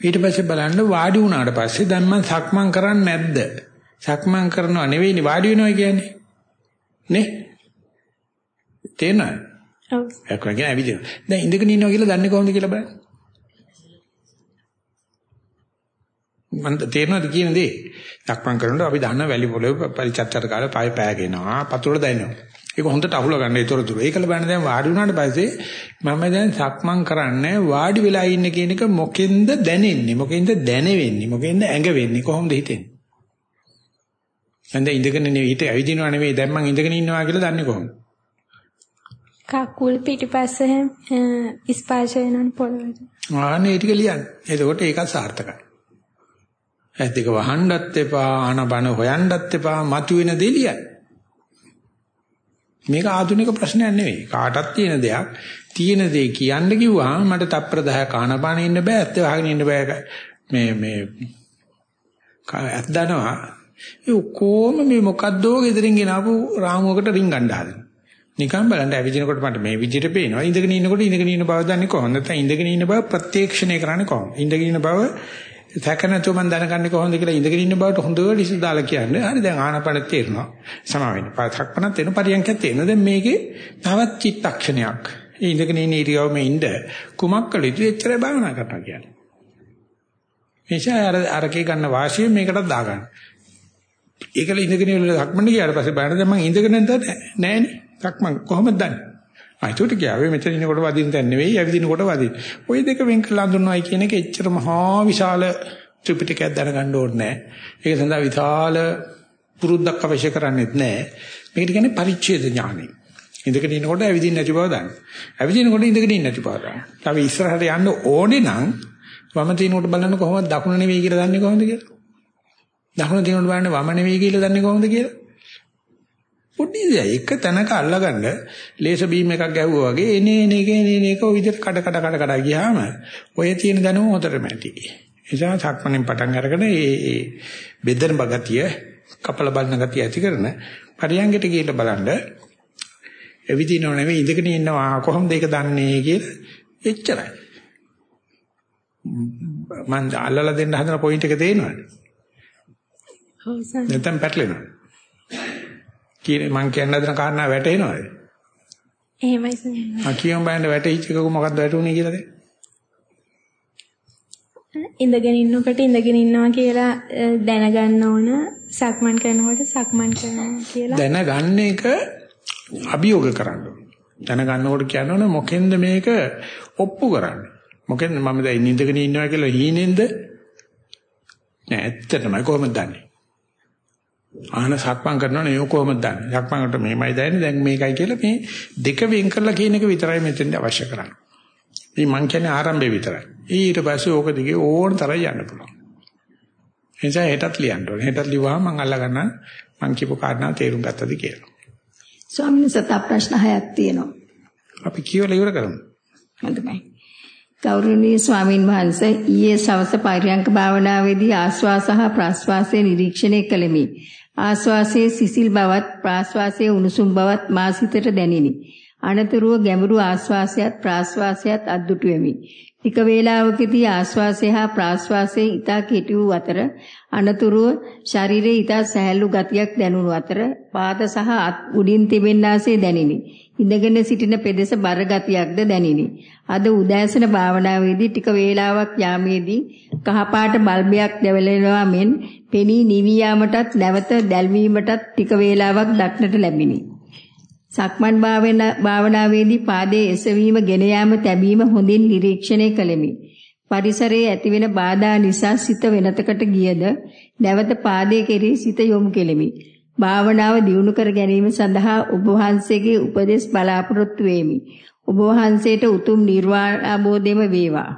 [SPEAKER 1] ඊට පස්සේ බලන්න වාඩි වුණාට පස්සේ දැන් මම සක්මන් කරන්නේ නැද්ද? සක්මන් කරනවා නෙවෙයිනේ. වාඩි වෙනවා කියන්නේ. නේ? තේරෙනවද ඔව්. ඒක කියන්නේ ඇවිදිනවා. දැන් ඉඳගෙන ඉන්නවා කියලා දන්නේ කොහොමද කියලා බලන්න මම තේරෙනවද කියන දේ? දක්මන් කරනකොට අපි දන්න වැලි පොළොවේ පරිචත්තර කාලේ පය පෑගෙනවා, පතුල දැනෙනවා. ඒක හොඳට අහුල ගන්න ඒතරතුරු. ඒකල බලන්න දැන් වාඩි වුණාට පස්සේ මම දැන් සක්මන් කරන්නේ වාඩි වෙලා ඉන්න කියන එක මොකෙන්ද දැනෙන්නේ? මොකෙන්ද දැනෙන්නේ? මොකෙන්ද ඇඟ වෙන්නේ? කොහොමද හිතෙන්නේ? දැන් ඉඳගෙන නෙවෙයි හිත ඇවිදිනවා නෙවෙයි දැන් මම ඉඳගෙන ඉන්නවා කියලා දන්නේ කොහොමද?
[SPEAKER 5] කකුල් පිටිපස්සේ ස්පර්ශ වෙනවනේ පොළොවට.
[SPEAKER 1] ආනේ ටික ලියන්න. එතකොට ඒකත් සාර්ථකයි. ඇස් දෙක වහන්නත් එපා ආනබන හොයන්නත් එපා මතුවෙන දෙලියයි. මේක ආධුනික ප්‍රශ්නයක් නෙවෙයි. කාටත් තියෙන දෙයක්. තියෙන දේ කියන්න කිව්වහම මට තප්පර 10ක් ආනබන ඉන්න බෑ. ඇත්ත වහගෙන ඉන්න බෑ. මේ මේ ඇත් දනවා. ඒ කොහොම මේ මොකද්දෝ ගෙදරින් ගෙනාවු රාමුවකට රින් ගන්න හදන. නිකන් බලන්න ඇවිදිනකොට මට මේ විදිහට පේනවා. ඉඳගෙන ඉන්නකොට ඉඳගෙන ඉන්න බව දන්නේ කොහොමද? නැත්නම් ඉඳගෙන ඉන්න බව ප්‍රත්‍යක්ෂණය කරන්නේ කොහොමද? ඉඳගෙන ඉන්න බව සැක නැතුව මම දැනගන්නේ කොහොමද කියලා ඉඳගෙන ඉන්න බවට හොඳට ඉස්සු දාලා කියන්නේ. හරි දැන් ආනපන තේරෙනවා. සමා වෙන්න. සක්මනත් තේරෙන පරියන්කත් තේරෙන. දැන් මේකේ තවත් චිත්තක්ෂණයක්. ඒ ඉඳගෙන ඉන්න ඉරියව්වෙ ඉඳ කුමක් කළ යුතුද එච්චරයි භාවනා කරනවා කියන්නේ. මේෂා අර අරකේ ගන්න වාසිය මේකටත් දාගන්න. ඒකල ඉඳගෙන ඉන්න සක්මන් ගියාට පස්සේ බලන්න දැන් මම ඉඳගෙන නැද්ද නෑනේ. සක්මන් කොහොමද දන්නේ? ආ ඒකට ගියාවේ මෙතන ඉන්නකොට වදින්න තැන නෙවෙයි ඇවිදිනකොට වදින්න. ওই දෙක වෙන් කරලා හඳුන්වයි කියන එක එච්චර මහා විශාල ත්‍රිපිටකයක් දැනගන්න ඕනේ නෑ. ඒක සඳහා විශාල පුරුද්දක් අවශ්‍ය කරන්නේත් නෑ. මේකට කියන්නේ පරිච්ඡේද ඥානෙ. ඉඳගෙන ඉන්නකොට ඇවිදින්න නැති බව දන්න. ඇවිදිනකොට ඉඳගෙන ඉන්න නැති බව දන්න. තව ඉස්සරහට යන්න ඕනේ නම් වම තිනකොට බලන්න කොහොමද දකුණ නෙවෙයි කියලා දන්නේ කොහොමද කියලා? දකුණ තිනකොට බලන්න වම නෙවෙයි කියලා දන්නේ කොහොමද කියලා? පොඩි දෙයක් එක තැනක අල්ලගන්න ලේස බීම් එකක් ගැහුවා වගේ එනේ එනේ එනේ එනේ ඔය විදිහට කඩ කඩ කඩ කඩ ගියාම ඔය තියෙන දැනුම හොතරම ඇති. එසා සක්මණෙන් පටන් අරගෙන ඒ ඒ බෙදෙන බගතිය කපල බලන ගතිය ඇති කරන පරියංගයට ගිහිල්ලා බලන්න එවිදිනව නෙවෙයි ඉඳගෙන ඉන්නවා කොහොමද ඒක දන්නේ කියලා එච්චරයි. මම අල්ලලා දෙන්න හදන පොයින්ට් එක තේරෙනවද?
[SPEAKER 5] ඔව් සර්.
[SPEAKER 1] නැත්නම් පැටලෙනවද? කියන්නේ මං කියන්න හදන කාරණා වැටහෙනවද?
[SPEAKER 5] එහෙමයි සර්.
[SPEAKER 1] ආ කියමු බලන්න වැටහිච්ච එකක මොකක්ද වැටුනේ කියලා දැන්?
[SPEAKER 5] ඉඳගෙන ඉන්නකොට ඉඳගෙන ඉන්නවා කියලා දැනගන්න ඕන සක්මන් කරනකොට සක්මන් කරනවා කියලා
[SPEAKER 1] දැනගන්න එක අභියෝග කරන්න. දැනගන්නකොට කියනවනේ මොකෙන්ද මේක ඔප්පු කරන්නේ? මොකෙන්ද මම දැන් ඉඳගෙන ඉන්නවා කියලා හීනෙන්ද? නෑ ඇත්තටමයි කොහොමද දන්නේ? ආහන සක්මන් කරනවනේ ඒක කොහොමද දන්නේ? සක්මන්කට මෙහෙමයි දැනෙන්නේ දැන් මේකයි කියලා මේ දෙක වෙන් කරලා කියන එක විතරයි මෙතෙන්ද අවශ්‍ය කරන්නේ. මේ මං කියන්නේ ආරම්භය විතරයි. ඊට පස්සේ ඕක දිගේ ඕන තරම් යන්න පුළුවන්. එනිසා හෙටත් ලියන්න ඕනේ. හෙටත් ලිව්වම මං අල්ලගන්න මං කියපු කාරණා තේරුම් ගත්තද කියලා.
[SPEAKER 2] ස්වාමීන් වහන්සේ ප්‍රශ්න හයක් තියෙනවා.
[SPEAKER 1] අපි කියවලා ඉවර කරමු.
[SPEAKER 2] හොඳයි. ගෞරවනීය ස්වාමින් වහන්සේ ඊයේ සවස පරියංක භාවනාවේදී ආස්වාස හා ප්‍රාස්වාසයේ නිරීක්ෂණය කළෙමි. ආස්වාසයේ සිසිල් බවත් ප්‍රාස්වාසයේ උණුසුම් බවත් මා සිතට දැනිනි. අනතුරුව ගැඹුරු ආස්වාසයත් ප්‍රාස්වාසයත් අද්දුටු වෙමි. ටික වේලාවකදී ආස්වාසය හා ප්‍රාස්වාසයේ ඊතා කෙටි වූ අතර අනතුරුව ශරීරයේ ඊතා සහැල්ලු ගතියක් දැනුණු අතර පාද සහ අත් උඩින් තිබෙන්නාසේ දැනිනි. ඉඳගෙන සිටින පෙදෙස බර ගතියක්ද දැනිනි. අද උදෑසන භාවනාවේදී ටික වේලාවක් යාමේදී කහපාට බල්බයක් දැවලෙනවා මෙන් පෙනී නිවි යාමටත් නැවත දැල්වීමටත් ටික වේලාවක් දක්නට ලැබිනි. සක්මන් භාවනාවේදී පාදයේ එසවීම ගෙන යාම තැබීම හොඳින් නිරීක්ෂණය කළෙමි. පරිසරයේ ඇතිවෙන බාධා නිසා සිත වෙනතකට ගියද නැවත පාදයේ කෙරෙහි සිත යොමු කෙලිමි. භාවනාව දියුණු කර ගැනීම සඳහා ඔබ වහන්සේගේ උපදෙස් බලාපොරොත්තු වෙමි. ඔබ වහන්සේට උතුම් නිර්වාණ අවබෝධයම වේවා.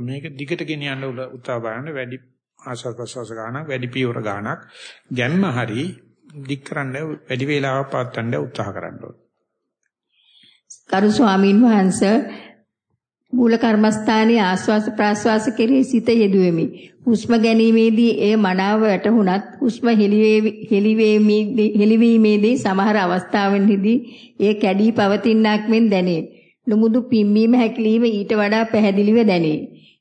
[SPEAKER 1] මේක දිගට ගෙනියන්න උත්සාහ බලන්න වැඩි ආශාස ප්‍රසවාස ගානක් වැඩි පියවර ගානක් ගැම්ම හරි දික් කරන්න වැඩි වේලාවක් පවත්වන්න උත්සාහ කරන්න ඕනේ.
[SPEAKER 2] කරු ස්වාමින් වහන්සේ මූල කර්මස්ථානයේ ආස්වාස ප්‍රාස්වාස කෙරෙහි සිත යෙදුවෙමි. හුස්ම ගැනීමේදී එය මනාව වැටහුණත් හුස්ම හෙලිවීමේදී සමහර අවස්ථාවන්හිදී එය කැඩී පවතිනක් මෙන් දැනේ. නුමුදු පිම්බීම හැකිලිම ඊට වඩා පැහැදිලිව දැනේ.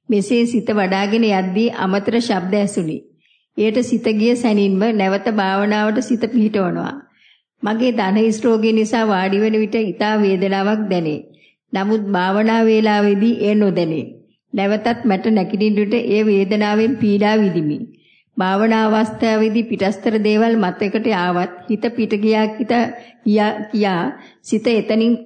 [SPEAKER 2] මෙසේ සිත වඩාගෙන යද්දී අමතර ශබ්ද ඇසුනි. එයට සිත ගිය සැනින්ම නැවත භාවනාවට සිත පිහිටවනවා. මගේ ධනහිස් රෝගය නිසා වාඩි වෙන විට ඊටා වේදනාවක් දැනේ. නමුත් භාවනා වේලාවේදී එය නොදැනේ. නැවතත් මට නැගිටින්නට ඒ වේදනාවෙන් පීඩා විඳිමි. භාවනා අවස්ථාවේදී පිටස්තර දේවල් මතයකට ආවත් හිත පිට ගියා කියා සිත එතනින්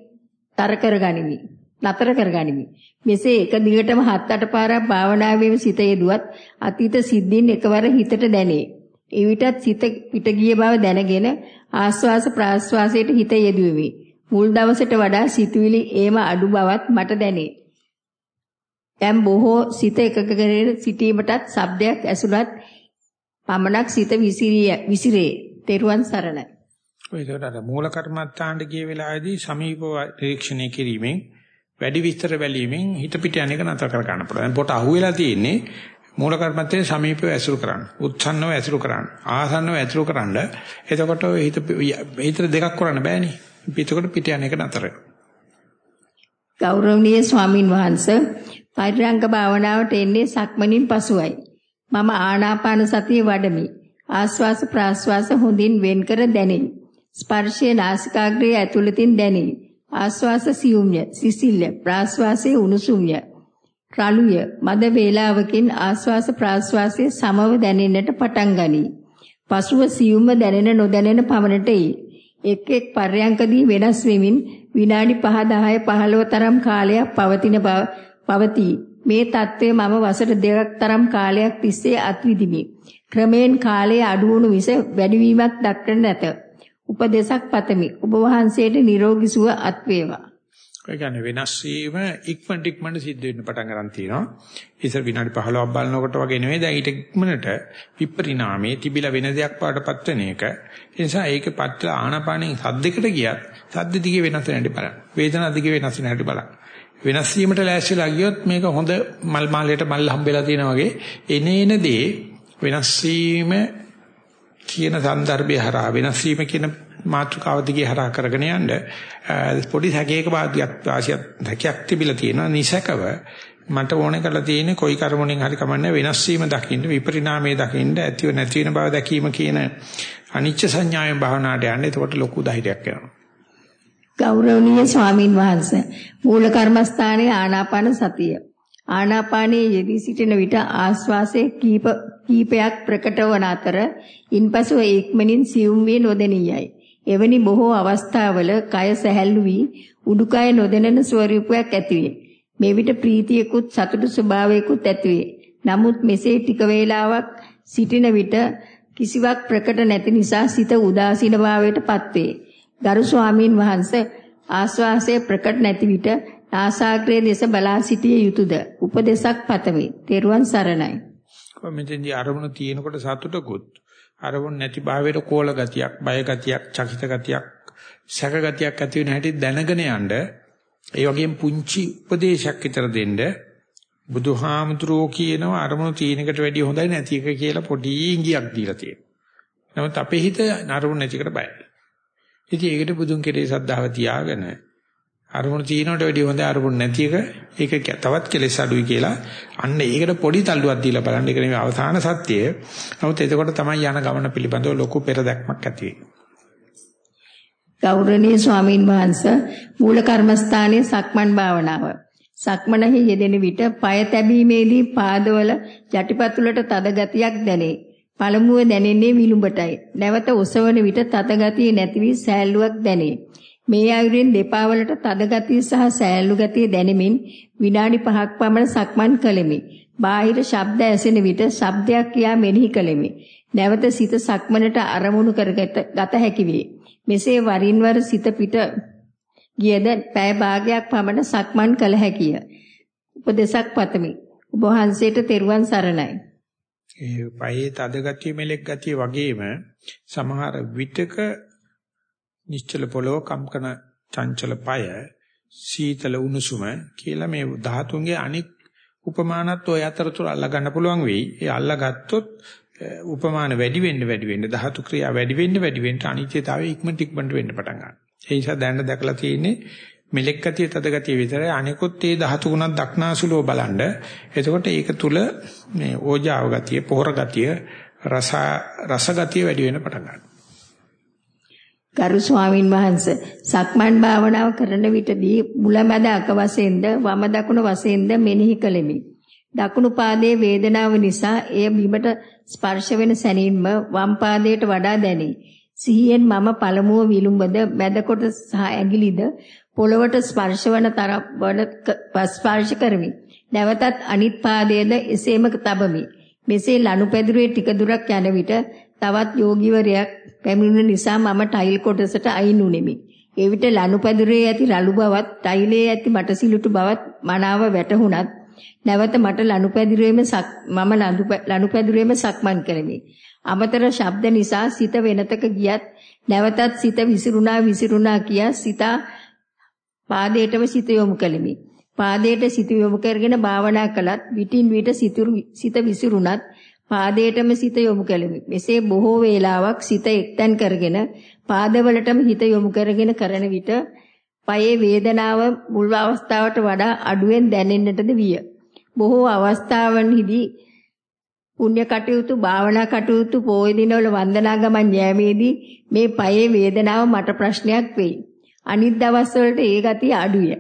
[SPEAKER 2] තර කරගනිමි. නතර කරගනිමි. මෙසේ එක දිගටම හත් අට පාරක් භාවනාවේ සිත යෙදුවත් අතීත සිද්ධීන් එකවර හිතට දැනේ. එවිටත් සිත පිට ගිය බව දැනගෙන ආස්වාස ප්‍රාස්වාසයට හිත යෙදුවෙමි. මුල් දවසට වඩා සිතුවිලි ඒම අඩු බවත් මට දැනේ. දැන් බොහෝ සිත එකක කරගෙන සිටීමටත් ශබ්දයක් ඇසුණත් පමණක් සිත විසිරේ. තෙරුවන් සරණයි.
[SPEAKER 1] ඔය ඒකට මූල කර්මත්තාණ්ඩ ගිය වෙලාවේදී සමීප නිරීක්ෂණය කිරීමෙන් වැඩි විස්තර බැලීමෙන් හිත පිට යන එක නතර කර ගන්න පුළුවන්. පොට අහුවෙලා තියෙන්නේ මූල කර්මත්තේ සමීපව ඇසුරු කරන්න. උත්සන්නව ඇසුරු කරන්න. ආසන්නව ඇසුරු කරන්න. එතකොට හිත හිත දෙකක් කරන්න බෑනේ. පිටකොට පිට යන එක නතර.
[SPEAKER 2] ගෞරවනීය ස්වාමින් වහන්සේ පරිරංග භාවනාවට එන්නේ සක්මනින් පසුයි. මම ආනාපාන සතිය වඩමි. ආස්වාස ප්‍රාස්වාස හොඳින් වෙන් කර දැනේ. ස්පර්ශයේ නාසිකාග්‍රයේ ඇතුළතින් දැනේ. ආස්වාස සියුම්ය, සිසිල්ය, ප්‍රාස්වාසයේ උණුසුම්ය. රළුය, මද වේලාවකින් ආස්වාස ප්‍රාස්වාසයේ සමව දැනෙන්නට පටන් ගනී. පසුව සියුම්ව දැනෙන නොදැනෙන පමණට එයි. එක් එක් පර්යංකදී වෙනස් වෙමින් විනාඩි 5 10 15 තරම් කාලයක් පවතින පවතී. මේ தત્ත්වය මම වසර දෙකක් තරම් කාලයක් තිස්සේ අත්විඳිමි. ක්‍රමෙන් කාලය අඩු වුණු විස වැඩිවීමක් දක්වන්න නැත. උපදේශක් පතමි. ඔබ වහන්සේට නිරෝගී සුව අත් වේවා.
[SPEAKER 1] ඒ කියන්නේ වෙනස් වීම ඉක්මනට ඉක්මනට සිද්ධ වෙන්න පටන් ගන්න තියෙනවා. ඉතින් විනාඩි 15ක් බලනකොට වගේ නෙවෙයි දැන් ඊට ඉක්මනට විපරිණාමයේ තිබිලා වෙන දෙයක් පාටපත් වෙන එක. ඒ නිසා ඒකේ පත්‍ර ආනපානෙන් සද්දයකට ගියත් සද්ද දිගේ වෙනස් වෙන හැටි බලන්න. වේදනාව දිගේ වෙනස් වෙන හැටි බලන්න. වෙනස් වීමට ලෑස්තිලා ගියොත් මේක හොඳ මල් මාලයට මල් හම්බෙලා තියෙනා වගේ එනේන දේ වෙනස් වීම කියන સંદર્ભය හරහා වෙනස් වීම කියන මාතෘකාව දිගේ හරහා කරගෙන යන්න පොඩි හැකයක වාසියක් වාසියක් හැකයක් තිබිලා තියෙනවා. නිසකව මට ඕනේ කරලා තියෙන්නේ කොයි කර්මණෙන් හරි කමන්නේ වෙනස් වීම දකින්න විපරිණාමයේ දකින්න ඇතිව නැති වෙන බව දැකීම කියන අනිච්ච සංඥාවෙන් භාවනාවට යන්න. එතකොට ලොකු ධෛර්යයක් එනවා.
[SPEAKER 2] ගෞරවනීය ස්වාමින් වහන්සේ මූල කර්මස්ථානයේ ආනාපාන සතිය. ආනාපානයේ යෙදී සිටින විට ආස්වාසේ කීප කීපයක් ප්‍රකට වන අතර ඉන්පසු ඒක්මනින් සියුම් වී නොදෙනියයි. එවැනි බොහෝ අවස්ථාවල කය සැහැල්ලු වී උඩුකය නොදෙනෙන ස්වරූපයක් ඇතිවේ. මේ විට ප්‍රීතියකුත් සතුටු ස්වභාවයකුත් ඇතිවේ. නමුත් මෙසේ ටික වේලාවක් සිටින විට කිසිවක් ප්‍රකට නැති නිසා සිත උදාසීන භාවයට පත්වේ. ගරු ස්වාමීන් වහන්සේ ආස්වාසයේ ප්‍රකට නැති විට නාසාග්‍රයේ දෙස බලා සිටිය යුතුයද? උපදේශක් පතමි. තෙරුවන් සරණයි.
[SPEAKER 1] මෙතෙන්දී අරමුණ තියෙනකොට සතුටකුත් අරමුණ නැති භාවයට කෝල ගතියක්, බය ගතියක්, චකිත ගතියක්, සැක ගතියක් ඇති වෙන හැටි දැනගෙන යන්න ඒ වගේම පුංචි උපදේශයක් විතර දෙන්න බුදුහාමුදුරෝ කියනවා අරමුණු තීනකට වැඩිය හොඳයි නැති එක කියලා පොඩි ඉඟියක් දීලා තියෙනවා. නමුත් අපේ හිත අරමුණු නැතිකට බයයි. ඉතින් ඒකට බුදුන් කෙරේ සද්ධාව තියාගෙන අරමුණු තියෙනවට වැඩිය හොඳ අරමුණු නැති එක ඒක තවත් කෙලෙස් අඩුයි කියලා අන්න ඒකට පොඩි තල්ලුවක් දීලා බලන්න ඒක නෙමෙයි අවසාන සත්‍යය. නමුත් එතකොට තමයි යන ගමන පිළිබඳව ලොකු පෙරදැක්මක් ඇති වෙන්නේ.
[SPEAKER 2] ගෞරවනීය ස්වාමින් වහන්සේ මූල කර්මස්ථානයේ සක්මන් භාවනාව. සක්මනෙහි යෙදෙන විට পায় තැබීමේදී පාදවල යටිපතුලට තද ගතියක් දැනේ. පළමුව දැනෙන්නේ විලුඹටයි. නැවත ඔසවන විට තද ගතිය නැති වී සෑල්ලුවක් දැනේ. මේ අයුරින් දෙපා වලට තද ගතිය සහ සෑල්ලු ගතිය දැනෙමින් විනාඩි 5ක් පමණ සක්මන් කළෙමි. බාහිර ශබ්ද ඇසෙන විට ශබ්දයක් කියා මෙනෙහි කළෙමි. නැවත සිත සක්මනට අරමුණු කරගත ගත හැකි වේ. මෙසේ වරින් වර සිත පිට ගියද පැය භාගයක් පමණ සක්මන් කළ හැකිය. උපදේශක් පතමි. ඔබ වහන්සේට තෙරුවන් සරණයි.
[SPEAKER 1] ඒ පයේ තද ගතිය මෙලෙක් ගතිය වගේම සමහර විටක නිශ්චල පොළොව කම්කන චංචල পায় සීතල උණුසුම කියලා මේ ධාතුන්ගේ අනික් උපමානත් ඔය අතරතුර අල්ලා ගන්න පුළුවන් වෙයි. ඒ අල්ලා ගත්තොත් උපමාන වැඩි වෙන්න වැඩි වෙන්න ධාතු ක්‍රියා වැඩි වෙන්න වැඩි වෙන්න අනිත්‍යතාවය ඉක්මනට ඉක්මනට වෙන්න පටන් ගන්නවා. ඒ නිසා දැනට දැකලා තියෙන්නේ මෙලෙක් ගතිය තද ගතිය විතරයි අනිකුත් ඒ ධාතු ගුණක් දක්නාසුලව බලනද එතකොට ඒක තුල මේ ඕජාව ගතිය පොහොර ගතිය රස රස ගතිය වැඩි වෙන්න පටන් ගන්නවා.
[SPEAKER 2] ගරු ස්වාමින් වහන්සේ සක්මන් භාවනාව කරන විටදී මුලැමැද අක වශයෙන්ද වම දකුණ වශයෙන්ද මෙනෙහි කළෙමි. දකුණු පාදයේ වේදනාව නිසා එය බිමට ස්පර්ශ වෙන සැනින්ම වම් පාදයට වඩා දැනේ. සිහියෙන් මම පළමුව විලුඹද මැද කොටස සහ ඇඟිලිද පොළවට ස්පර්ශ වන තරම් ස්පර්ශ කරමි. නැවතත් අනිත් පාදයේද එසේම තබමි. මෙසේ ලනුපැදුරේ ටික දුරක් යන විට තවත් යෝගිවරයෙක් පැමිණුණ නිසා මම ටයිල් කොටසට අයින් උනේමි. ඒ විට ලනුපැදුරේ ඇති රළු බවත් ටයිලේ ඇති මටසිලුටු බවත් මනාව වැටහුණත් නැවත මට ලනුපැදුරේම මම ලනුපැදුරේම සක්මන් කරමි. අමතර ශබ්ද නිසා සිත වෙනතක ගියත් නැවතත් සිත විසිරුණා විසිරුණා කියා සිතා පාදයටම සිත යොමු කළෙමි. පාදයට සිත යොමු කරගෙන භාවනා කළත් විටින් විට සිත විසිරුණත් පාදයටම සිත යොමු කෙලිමි. මෙසේ බොහෝ වේලාවක් සිත එක්තැන් කරගෙන පාදවලටම හිත යොමු කරගෙන කරන විට පයේ වේදනාව මුල් අවස්ථාවට වඩා අඩුවෙන් දැනෙන්නටද විය. බොහෝ අවස්ථාවන්හිදී පුණ්‍ය කටයුතු භාවනා කටයුතු පොය දිනවල වන්දනා ගමන් යෑමේදී මේ පයේ වේදනාව මට ප්‍රශ්නයක් වෙයි. අනිත් දවස්වලට ඒ ගතිය අඩුය.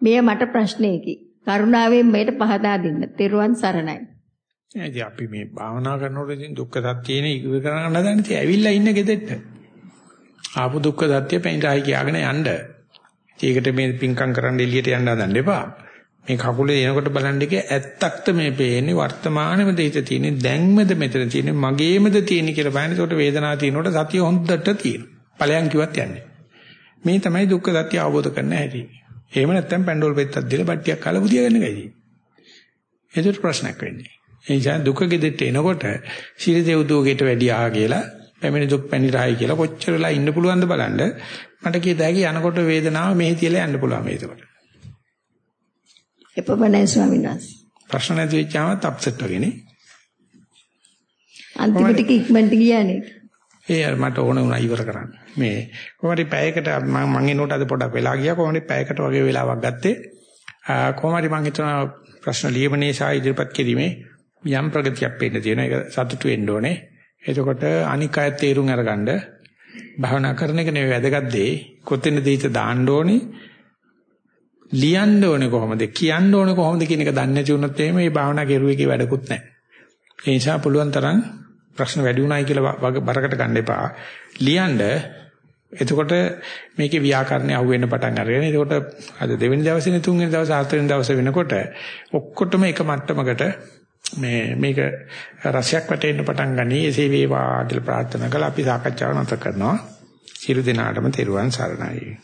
[SPEAKER 2] මෙය මට ප්‍රශ්නයකි. කරුණාවෙන් මෙයට පහදා දෙන්න. තෙරුවන් සරණයි.
[SPEAKER 1] ඉතින් අපි මේ භාවනා කරනකොට ඉතින් දුක්ඛ සත්‍යනේ ඉක්ව කරන්න හදන්නේ ඉතින් ඇවිල්ලා ඉන්න ගෙදෙට්ට. ආපු දුක්ඛ සත්‍ය පෙන්රායි කියාගෙන යන්න. ඒකට මේ පිංකම් කරන්න එළියට යන්න හදන්න එපා. මේ කකුලේ එනකොට බලන්න එකේ ඇත්තක්ද මේ පේන්නේ වර්තමානෙම දෙහිත තියෙන්නේ දැන්මද මෙතන තියෙන්නේ මගේමද තියෙන්නේ කියලා බලන්න. ඒකට වේදනාව තියෙනකොට සතිය හොඳට තියෙනවා. ඵලයන් කිව්වත් යන්නේ. මේ තමයි දුක්ඛ සත්‍ය අවබෝධ කරන්න හැටි. එහෙම නැත්නම් පැන්ඩෝල් පෙත්තක් දීලා බට්ටියක් කාලා බුදියා ගන්න ගයි. ඒකට ප්‍රශ්නයක් වෙන්නේ. ඒ නිසා දුක ගෙදෙට්ට එනකොට සීල දෙව්දෝගේට වැඩි ආ කියලා පැමිණි දුක් පැනිරහයි කියලා කොච්චරලා ඉන්න පුළුවන්ද බලන්න මට කීයද හැකි යනකොට වේදනාව මෙහි තියලා යන්න පුළුවන් මේකට.
[SPEAKER 2] එපමණයි ස්වාමීන් වහන්සේ.
[SPEAKER 1] ප්‍රශ්න නැති වෙච්චාම අප්සෙට් වෙන්නේ.
[SPEAKER 2] අන්තිමට ඉක්මනට ගියානේ.
[SPEAKER 1] ඒ අර මට ඕන වුණා ඉවර කරන්න. මේ කොහොමද පැයකට මම මං එනකොට අද පොඩක් වෙලා ගියා කොහොමද පැයකට වගේ වෙලාවක් ගත්තේ. කොහොමද මං හිතනවා ප්‍රශ්න ලියමනේ සහ ඉදිරිපත් කිරීමේ යම් ප්‍රගතියක් පේන්න තියෙන එක සතුටු වෙන්න ඕනේ. එතකොට අනික් අය තේරුම් අරගන්න භාවනා කරන එක නෙවෙයි වැදගත් දේ. කොතැනද හිත දාන්න ඕනේ ලියන්න ඕනේ කොහොමද කියන්න ඕනේ කොහොමද කියන එක දන්නේ නැති වුණොත් එහෙම මේ භාවනා කෙරුවේකේ වැඩකුත් නැහැ. ඒ නිසා පුළුවන් තරම් ප්‍රශ්න වැඩි උනායි කියලා බරකට ගන්න එපා. ලියන්න එතකොට මේකේ ව්‍යාකරණය අහුවෙන්න පටන් අරගෙන එතකොට අද දෙවෙනි දවසේ තුන්වෙනි දවසේ හතරවෙනි දවසේ වෙනකොට ඔක්කොටම එක මට්ටමකට මේ මේක රසයක් වැටෙන්න පටන් ගනී එසේ වේවා කියලා ප්‍රාර්ථනා කළා අපි සාකච්ඡාව නැවත කරනවා. සියලු දෙනාටම තෙරුවන් සරණයි.